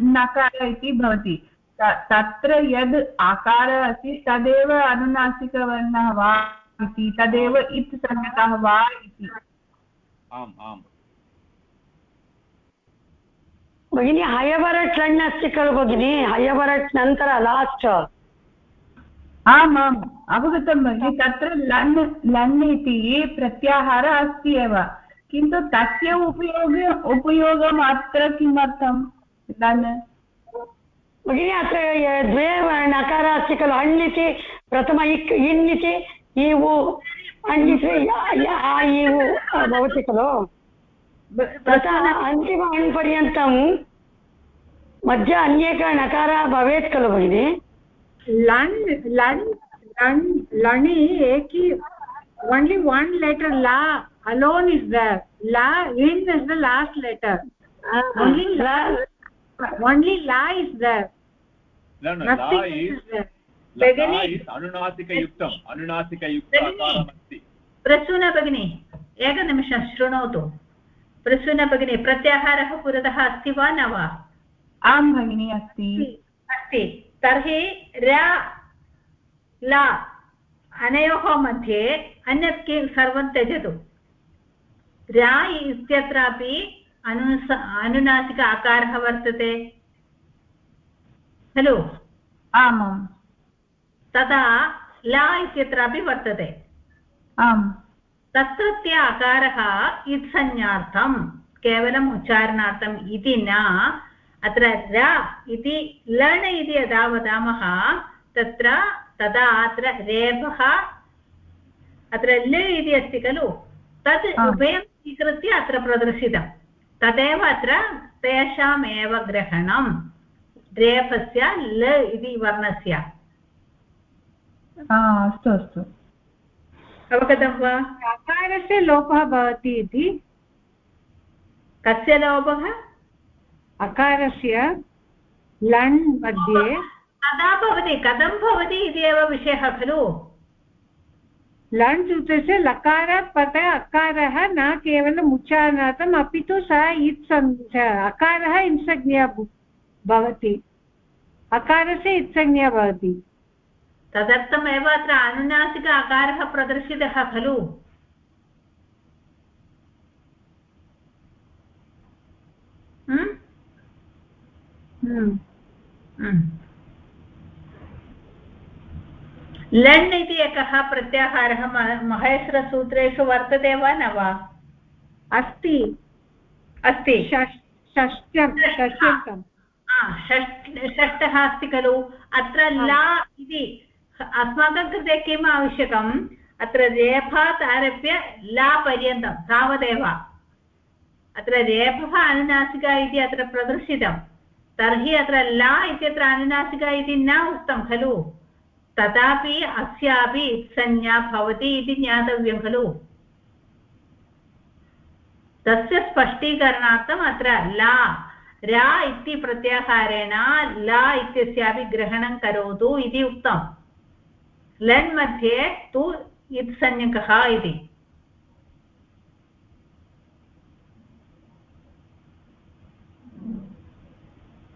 नकार इति भवति। तत्र यद् आकारः अस्ति तदेव अनुनासिकवर्णः वा इति तदेव इत् संज्ञकः वा इति। आम् आम्। भगिनि हयवरट् लण् अस्ति खलु भगिनि हयवरट् नन्तर लास्ट् आम् आम् अवगतं भगिनि, तत्र लण् लण् इति प्रत्याहारः अस्ति एव। किन्तु तस्य उपयोग उपयोगम् अत्र किमर्थं लन्? भगिनि, अत्र द्वे नकारः अस्ति खलु अण् इति, प्रथम इक्, इन् इति इ उ अण् इति इ उ भवति खलु। अन्तिम अण् पर्यन्तं मध्ये अन्येकः नकारः भवेत् खलु भगिनि। लण् लण् लण् लणि एकी only one letter la alone is there. La in is the last letter. Uh, only la only la is there. No no la is la is अनुनासिकयुक्तम् अनुनासिकयुक्त अकारमस्ति Prasoon भगिनी एकनिमिषं शृणोतु प्रसून भगिनी प्रत्याहारः पुरतः अस्ति वा न वा आं भगिनी अस्ति अस्ति तर्हि र ला अनयोः मध्ये अन्यत् किं सर्वं त्यजतु। रा इत्यत्रापि अनुस अनुनासिक आकारः वर्तते। खलु? आमां तदा ला इत्यत्रापि वर्तते। आम्। तत्रत्य अकारः इत्संज्ञार्थं केवलम् उच्चारणार्थम् इति न अत्र र इति लण् इति यदा वदामः तत्र तदा अत्र रेफः अत्र ल इति अस्ति खलु? तद् उभयं स्वीकृत्य अत्र प्रदर्शितं। तदेव अत्र तेषामेव ग्रहणं रेफस्य ल इति वर्णस्य। अस्तु अस्तु। अवगतं वा? अकारस्य लोपः भवति इति। कस्य लोपः? अकारस्य लण् मध्ये कदा भवति? कथं भवति इति एव विषयः खलु? लण् सूत्रस्य लकारात् अकारः न केवलम् उच्चारणार्थम् अपि तु सः इत् अकारः इत्संज्ञा भवति। अकारस्य इत्संज्ञा भवति। तदर्थमेव अत्र अनुनासिक अकारः प्रदर्शितः खलु। लण् इति एकः प्रत्याहारः महेश्वरसूत्रेषु वर्तते वा न वा अस्ति अस्ति षष्ठः अस्ति खलु अत्र ला इति अस्माकं कृते किम् आवश्यकम् अत्र रेफात् आरभ्य ला पर्यन्तं तावदेव अत्र रेफः अनुनासिका इति अत्र प्रदर्शितं तर्हि अत्र ला इत्यत्र अनुनासिका इति न उक्तं, खलु? तथापि अस्यापि संज्ञा भवति इति ज्ञातव्यं, खलु? तस्य स्पष्टीकरणार्थम् अत्र ला, रा इति प्रत्याहारेण ला इत्यस्यापि ग्रहणं करोतु इति उक्तम् लण् मध्ये तु इत्संज्ञकः इति इति कृत्वा एव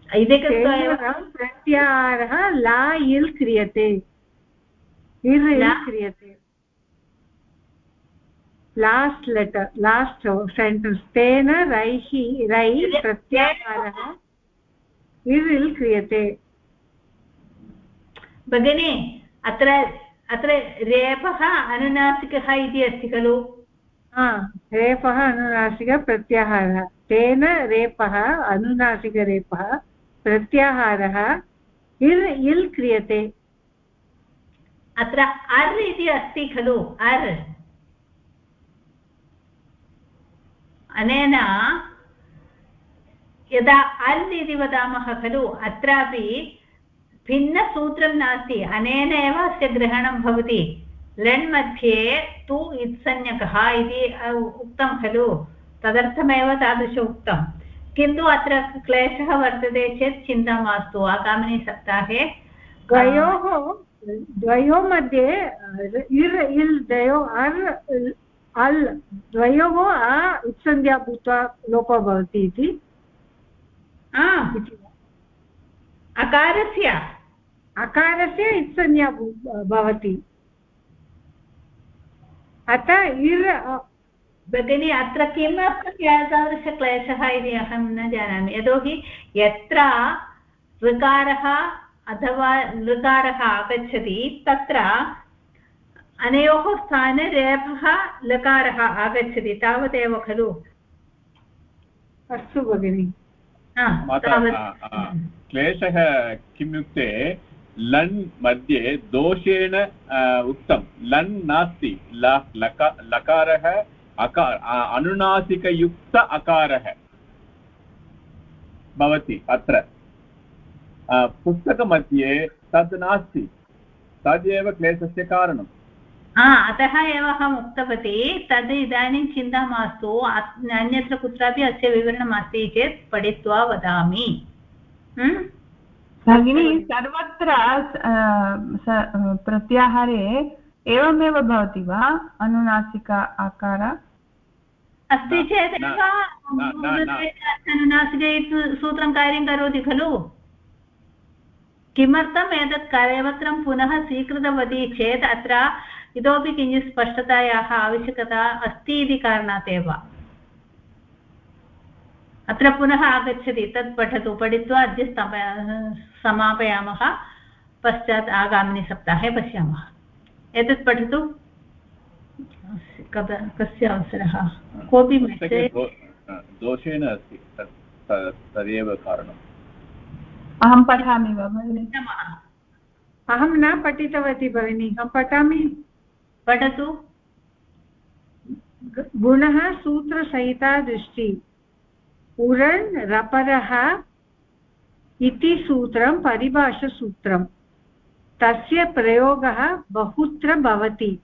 प्रत्याहारः ला इल् क्रियते इल् क्रियते लास्ट् लेटर् लास्ट् सेण्टेन्स् तेन रैः रै प्रत्याहारः इर् इल् क्रियते भगिनि अत्र अत्र रेपः अनुनासिकः इति अस्ति खलु रेपः अनुनासिकप्रत्याहारः तेन रेपः अनुनासिकरेपः प्रत्याहारः इर् इल् क्रियते। अत्र अर् इति अस्ति खलु, अर्। अनेन यदा अल् इति वदामः खलु, अत्रापि भिन्नसूत्रं नास्ति, अनेन एव अस्य ग्रहणं भवति। लण् मध्ये तु इत्संज्ञकः इति उक्तं खलु, तदर्थमेव तादृश उक्तम्। किन्तु अत्र क्लेशः वर्तते चेत् चिन्ता मास्तु आगामिनि सप्ताहे द्वयोः द्वयोः मध्ये इर् इल् द्वयो अर् अल् द्वयोः अ उत्सन्ध्या भूत्वा लोपः भवति इति। अकारस्य। अकारस्य इत्संज्ञा भवति। अतः इर् भगिनि अत्र किमर्थम् एतादृशक्लेशः इति अहं न जानामि। यतोहि यत्र ऋकारः अथवा लृकारः आगच्छति तत्र अनयोः स्थाने रेफः लकारः आगच्छति। तावदेव खलु? अस्तु भगिनि। क्लेशः किम्युक्ते लन् मध्ये दोषेण उक्तं लन् नास्ति। लकारः अकार अनुनासिकयुक्त अकारः भवति अत्र। पुस्तकमध्ये तद् नास्ति। तदेव क्लेशस्य कारणम्। अतः एव अहम् उक्तवती तद् इदानीं चिन्ता मास्तु अन्यत्र कुत्रापि अस्य विवरणम् अस्ति चेत् पठित्वा वदामि। भगिनी सर्वत्र प्रत्याहारे एवमेव भवति वा? अनुनासिक आकार अस्ति चेदेव अनुनासिके सूत्रं कार्यं करोति खलु? किमर्थम् एतत् करपत्रं पुनः स्वीकृतवती चेत् अत्र इतोपि किञ्चित् स्पष्टतायाः आवश्यकता अस्ति इति कारणात् एव। अत्र पुनः आगच्छति तत् पठतु पठित्वा अद्य समापयामः पश्चात् आगामिनि सप्ताहे पश्यामः। एतत् पठतु। कस्य अवसरः? कोऽपि दोषेण अस्ति। तदेव कारणम्। अहं पठामि वा अहं न पठितवती भगिनि। अहं पठामि। पठतु। गुणः सूत्रसहिता दृष्टि। उरण् रपरः इति सूत्रं परिभाषसूत्रम् तस्य प्रयोगः बहुत्र भवति।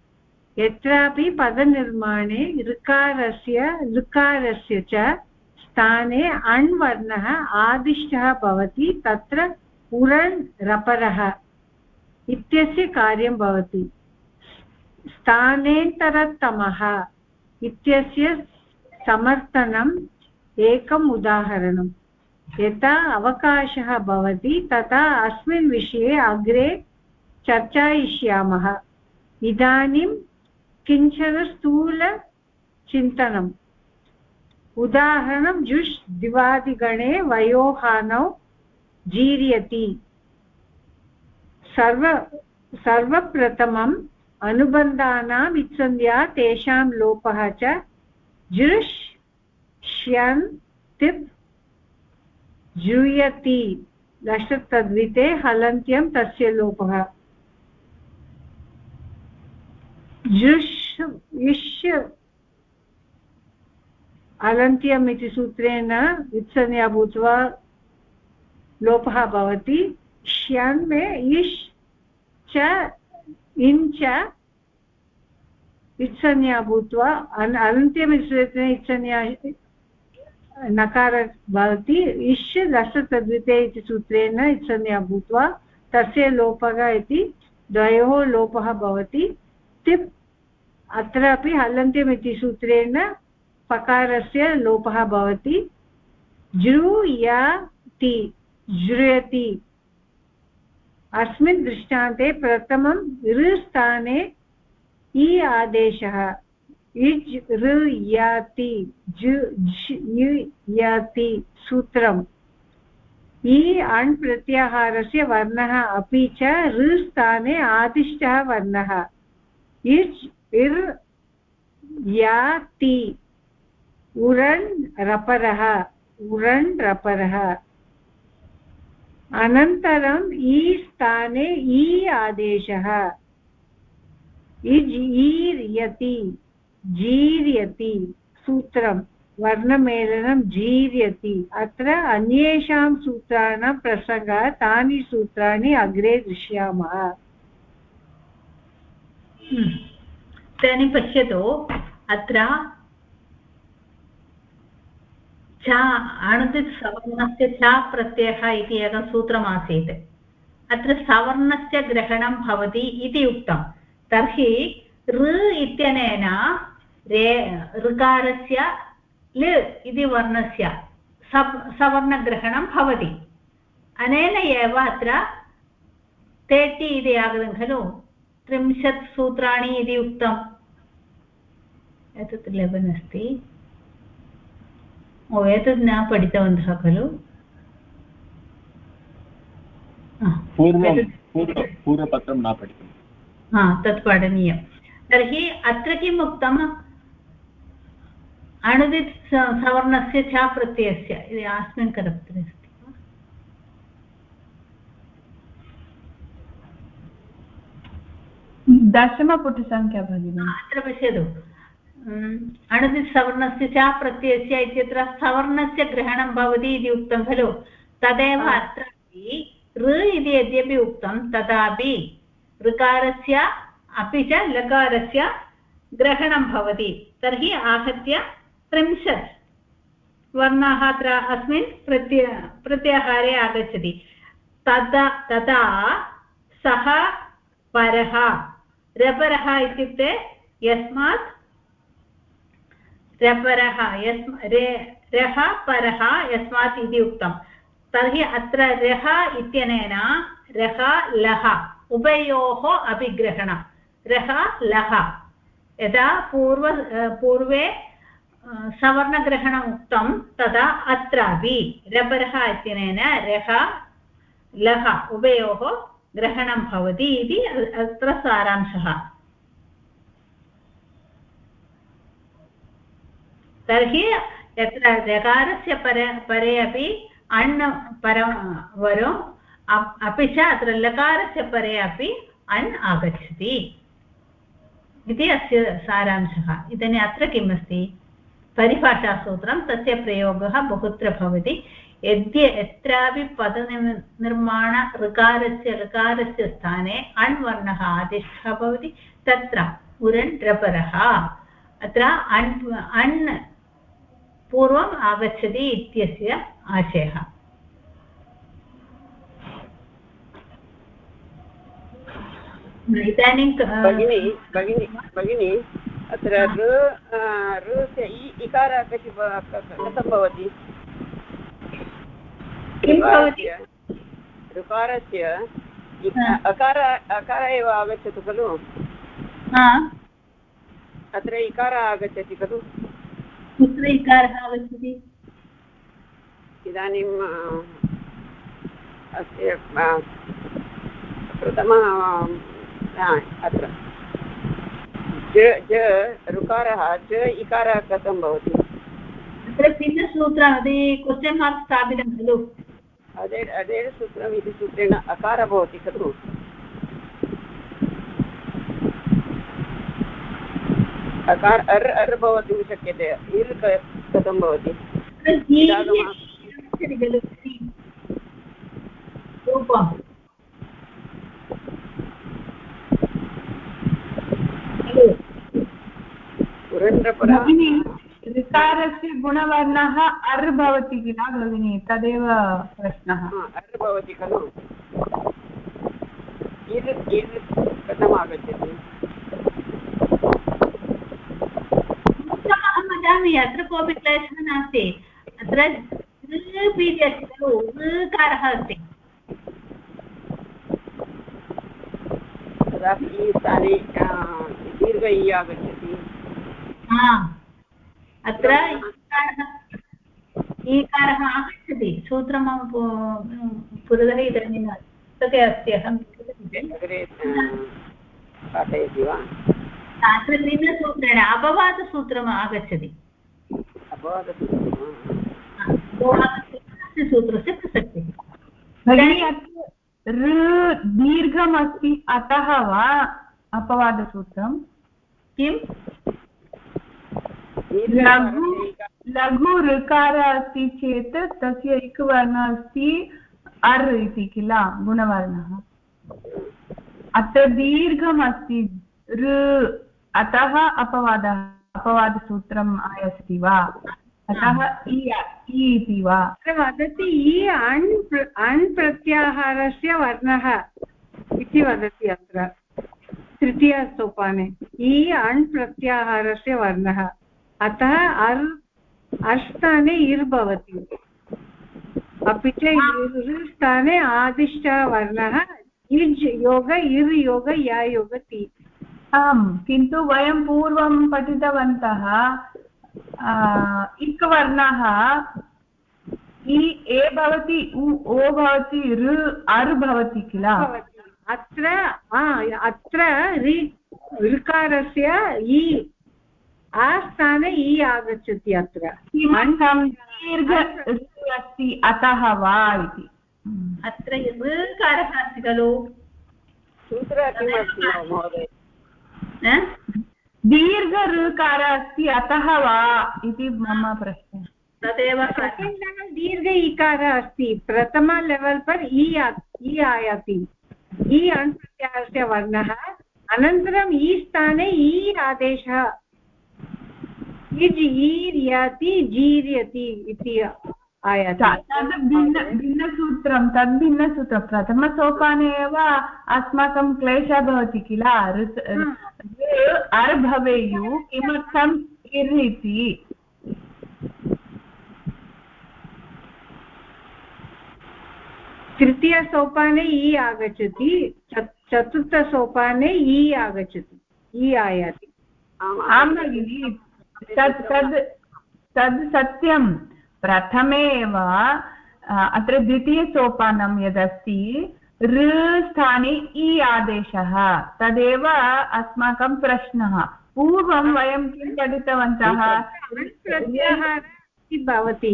यत्रापि पदनिर्माणे ऋकारस्य लृकारस्य च स्थाने अण् वर्णः आदिष्टः भवति, तत्र उरण् रपरः इत्यस्य कार्यं भवति। स्थानेन्तरतमः इत्यस्य समर्थनम् एकम् उदाहरणम्। यथा अवकाशः भवति, तथा अस्मिन् विषये अग्रे चर्चयिष्यामः। इदानीं किंचन स्थूलचिन्तनम् उदाहरणं जुष् दिवादिगणे वयोहानौ जीर्यति। सर्व, सर्वप्रथमम् अनुबन्धानाम् इत्संज्ञा तेषां लोपः च जुष् श्यन् तिप् जूयति। दशतद्विते हलन्त्यं तस्य लोपः। जुष् इष् अलन्त्यम् इति सूत्रेण वित्संज्ञा भूत्वा लोपः भवति। श्यन् मे इष् च इन् च इत्संज्ञा भूत्वा अनन्त्यम् इति इत्संज्ञा नकार भवति। इष् दशतद्विते इति सूत्रेण इत्संज्ञा भूत्वा, तस्य लोपः इति द्वयोः लोपः भवति। तिप् अत्रापि हलन्त्यम् इति सूत्रेण पकारस्य लोपः भवति। जृयाति जृयति। अस्मिन् दृष्टान्ते प्रथमं ऋस्थाने इ आदेशः। इज्, ऋ याति याति सूत्रम्। इ अण् प्रत्याहारस्य वर्णः अपि च ऋस्थाने आदिष्टः वर्णः। इज् इर् याति उरण् रपरः उरण् रपरः अनन्तरम् इ स्थाने इ आदेशः। इज् ईर्यति, जीर्यति, सूत्रं। वर्णमेलनं जीर्यति। अत्र अन्येषां सूत्राणां प्रसङ्गः, तानि सूत्राणि अग्रे दृश्यामः। इदानीं पश्यतु, अत्र च अणुदित् सवर्णस्य च प्रत्ययः इति एकं सूत्रमासीत्। अत्र सवर्णस्य ग्रहणं भवति इति उक्तं। तर्हि ऋ इत्यनेन रे, ऋकारस्य लि इति वर्णस्य सप् सवर्णग्रहणं भवति। अनेन एव अत्र तेटि इति आगतं खलु। त्रिंशत् सूत्राणि इति उक्तम्। एतत् लेवन् अस्ति। ओ एतत् न पठितवन्तः खलु? पूर्वपत्रं न पठितं हा तत् पठनीयं तर्हि अत्र किम् उक्तम्? अणुदित् सवर्णस्य च प्रत्ययस्य। अस्मिन् करपत्रे अस्ति दशमपुटसङ्ख्या भगिनि। अत्र पश्यतु। अणुदित् सवर्णस्य च प्रत्ययस्य इत्यत्र सवर्णस्य ग्रहणं भवति इति उक्तं खलु। तदेव अत्रापि ऋ इति यद्यपि उक्तं तथापि ऋकारस्य अपि च लकारस्य ग्रहणं भवति। तर्हि आहत्य त्रिंशत् वर्णाः अत्र अस्मिन् प्रत्य प्रत्याहारे आगच्छति। तदा तदा सः परः। रपरः इत्युक्ते यस्मात् रपरः यस् रे रः परः यस्मात् इति उक्तं तर्हि अत्र रः इत्यनेन रः लः उभयोः अभिग्रहणं रः लः यदा पूर्व पूर्वे सवर्णग्रहणम् उक्तं तदा अत्रापि रपरः इत्यनेन रः लः उभयोः ग्रहणं भवति इति अत्र सारांशः। तर्हि यत्र रकारस्य परे परे अपि अण् पर वरम् अपि च अत्र लकारस्य परे अपि अण् आगच्छति। इति अस्य सारांशः। इदानीम् अत्र किम् अस्ति परिभाषासूत्रं तस्य प्रयोगः बहुत्र भवति। यद्य यत्रापि पदनिर्माण ऋकारस्य ऋकारस्य स्थाने अण् वर्णः आदिष्टः भवति तत्र उरन् रपरः अत्र अण् अण् पूर्वम् आगच्छति इत्यस्य आशयः। इदानीं भगिनी भगिनी भगिनी अत्र ऋ ऋ इ इकारः कथं भवति? ऋकारस्य अकार अकार एव आगच्छतु खलु? अत्र इकारः आगच्छति खलु? कुत्र इकारः आगच्छति? इदानीं अस्य प्रथम अत्र। ज ज ऋकारः ज इकारः कथं भवति? तत्र भिन्नसूत्रम् क्वश्चन् मार्क् स्थापितं खलु? अदे, अदेन सूत्रम् इति सूत्रेण अकारः भवति खलु। अकार अर् अर् भवितुं शक्यते। इर् कथं भवति? भगिनी ऋकारस्य गुणवर्णः अर् भवति किल भगिनि? तदेव प्रश्नः. अर् भवति खलु। कथम् आगच्छति अहं वदामि अत्र कोऽपि क्लेशः नास्ति. अत्र अस्ति खलु ऋकारः अस्ति. तदापि स्थाने दीर्घ इ आगच्छति अत्र ईकारः आगच्छति। सूत्रं मम पुरतः इदानीं पुस्तके अस्ति अहं पाठयति वा? अत्र भिन्नसूत्रेण अपवादसूत्रम् आगच्छति सूत्रस्य प्रसक्तिः। दीर्घमस्ति अतः वा अपवादसूत्रं? किम्? लघु लघु ऋकारः अस्ति चेत् तस्य एकवर्णः अस्ति अर् इति किल गुणवर्णः। अत्र दीर्घम् अस्ति ऋ अतः अपवादः अपवादसूत्रम् आयास्ति वा? अतः इ इति वा? वदति इ अण् अण् प्रत्याहारस्य वर्णः इति वदति अत्र। तृतीयसोपाने इ अण् प्रत्याहारस्य वर्णः। अतः अर् अस्थाने इर् भवति अपि च स्थाने आदिष्टः वर्णः इज् योग इर् योग या योग ति। आम् किन्तु वयं पूर्वं पठितवन्तः इक् वर्णः इ ए भवति उ ओ भवति ऋ अर् भवति किल? अत्र अत्र ऋकारस्य इ आस्थाने इ आगच्छति अत्र। दीर्घ अस्ति? अतः वा इति। अत्र ऋकारः अस्ति खलु? दीर्घ ऋकारः अस्ति अतः वा इति मम प्रश्नः। तदेव दीर्घ इकारः अस्ति। प्रथम लेवल् पर् इ इ आयाति। इ अण् वर्णः। अनन्तरम् इ स्थाने इ आदेशः। इज् ईर्यति जीर्यति इति आयाति। तद् भिन्न भिन्नसूत्रं तद् भिन्नसूत्रं प्रथमसोपाने एव अस्माकं क्लेशः भवति किल? अर् भवेयुः किमर्थम् इर् इति तृतीयसोपाने इ आगच्छति चतुर्थसोपाने इ आगच्छति इ आयाति। आं भगिनि। तत् तद् तद् सत्यं। प्रथमे एव अत्र द्वितीयसोपानं यदस्ति ऋ स्थाने इ आदेशः। तदेव अस्माकं प्रश्नः। पूर्वं वयं किं पठितवन्तः? भवति।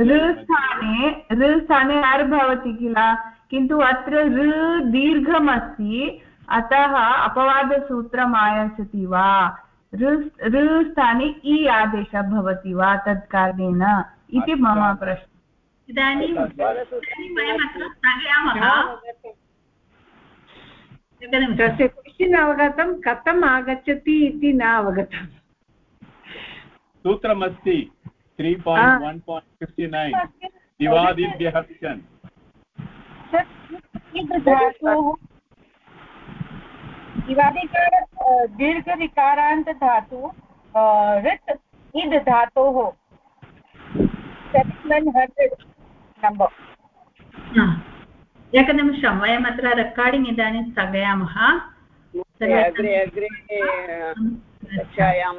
ऋस्थाने ऋस्थाने अर् भवति किल? किन्तु अत्र ऋ दीर्घमस्ति। अतः अपवादसूत्रम् आयास्यति वा? ऋ स्थाने इ आदेशः भवति वा तत् कारणेन इति मम प्रश्नः। इदानीं वयम् स्थगयामः। तस्य क्वश्चिन् अवगतं कथम् आगच्छति इति न अवगतम्। सूत्रमस्ति three point one point fifty nine दिवादिभ्यः इद् दीर्घ इवादिकार दीर्घविकारान्त धातु ऋत् इद् धातोः सेवेन् हण्ड्रेड् नम्बर् एकनिमिषं वयम् अत्र रेकार्डिङ्ग् इदानीं स्थगयामः। अग्रे अग्रे कक्षायां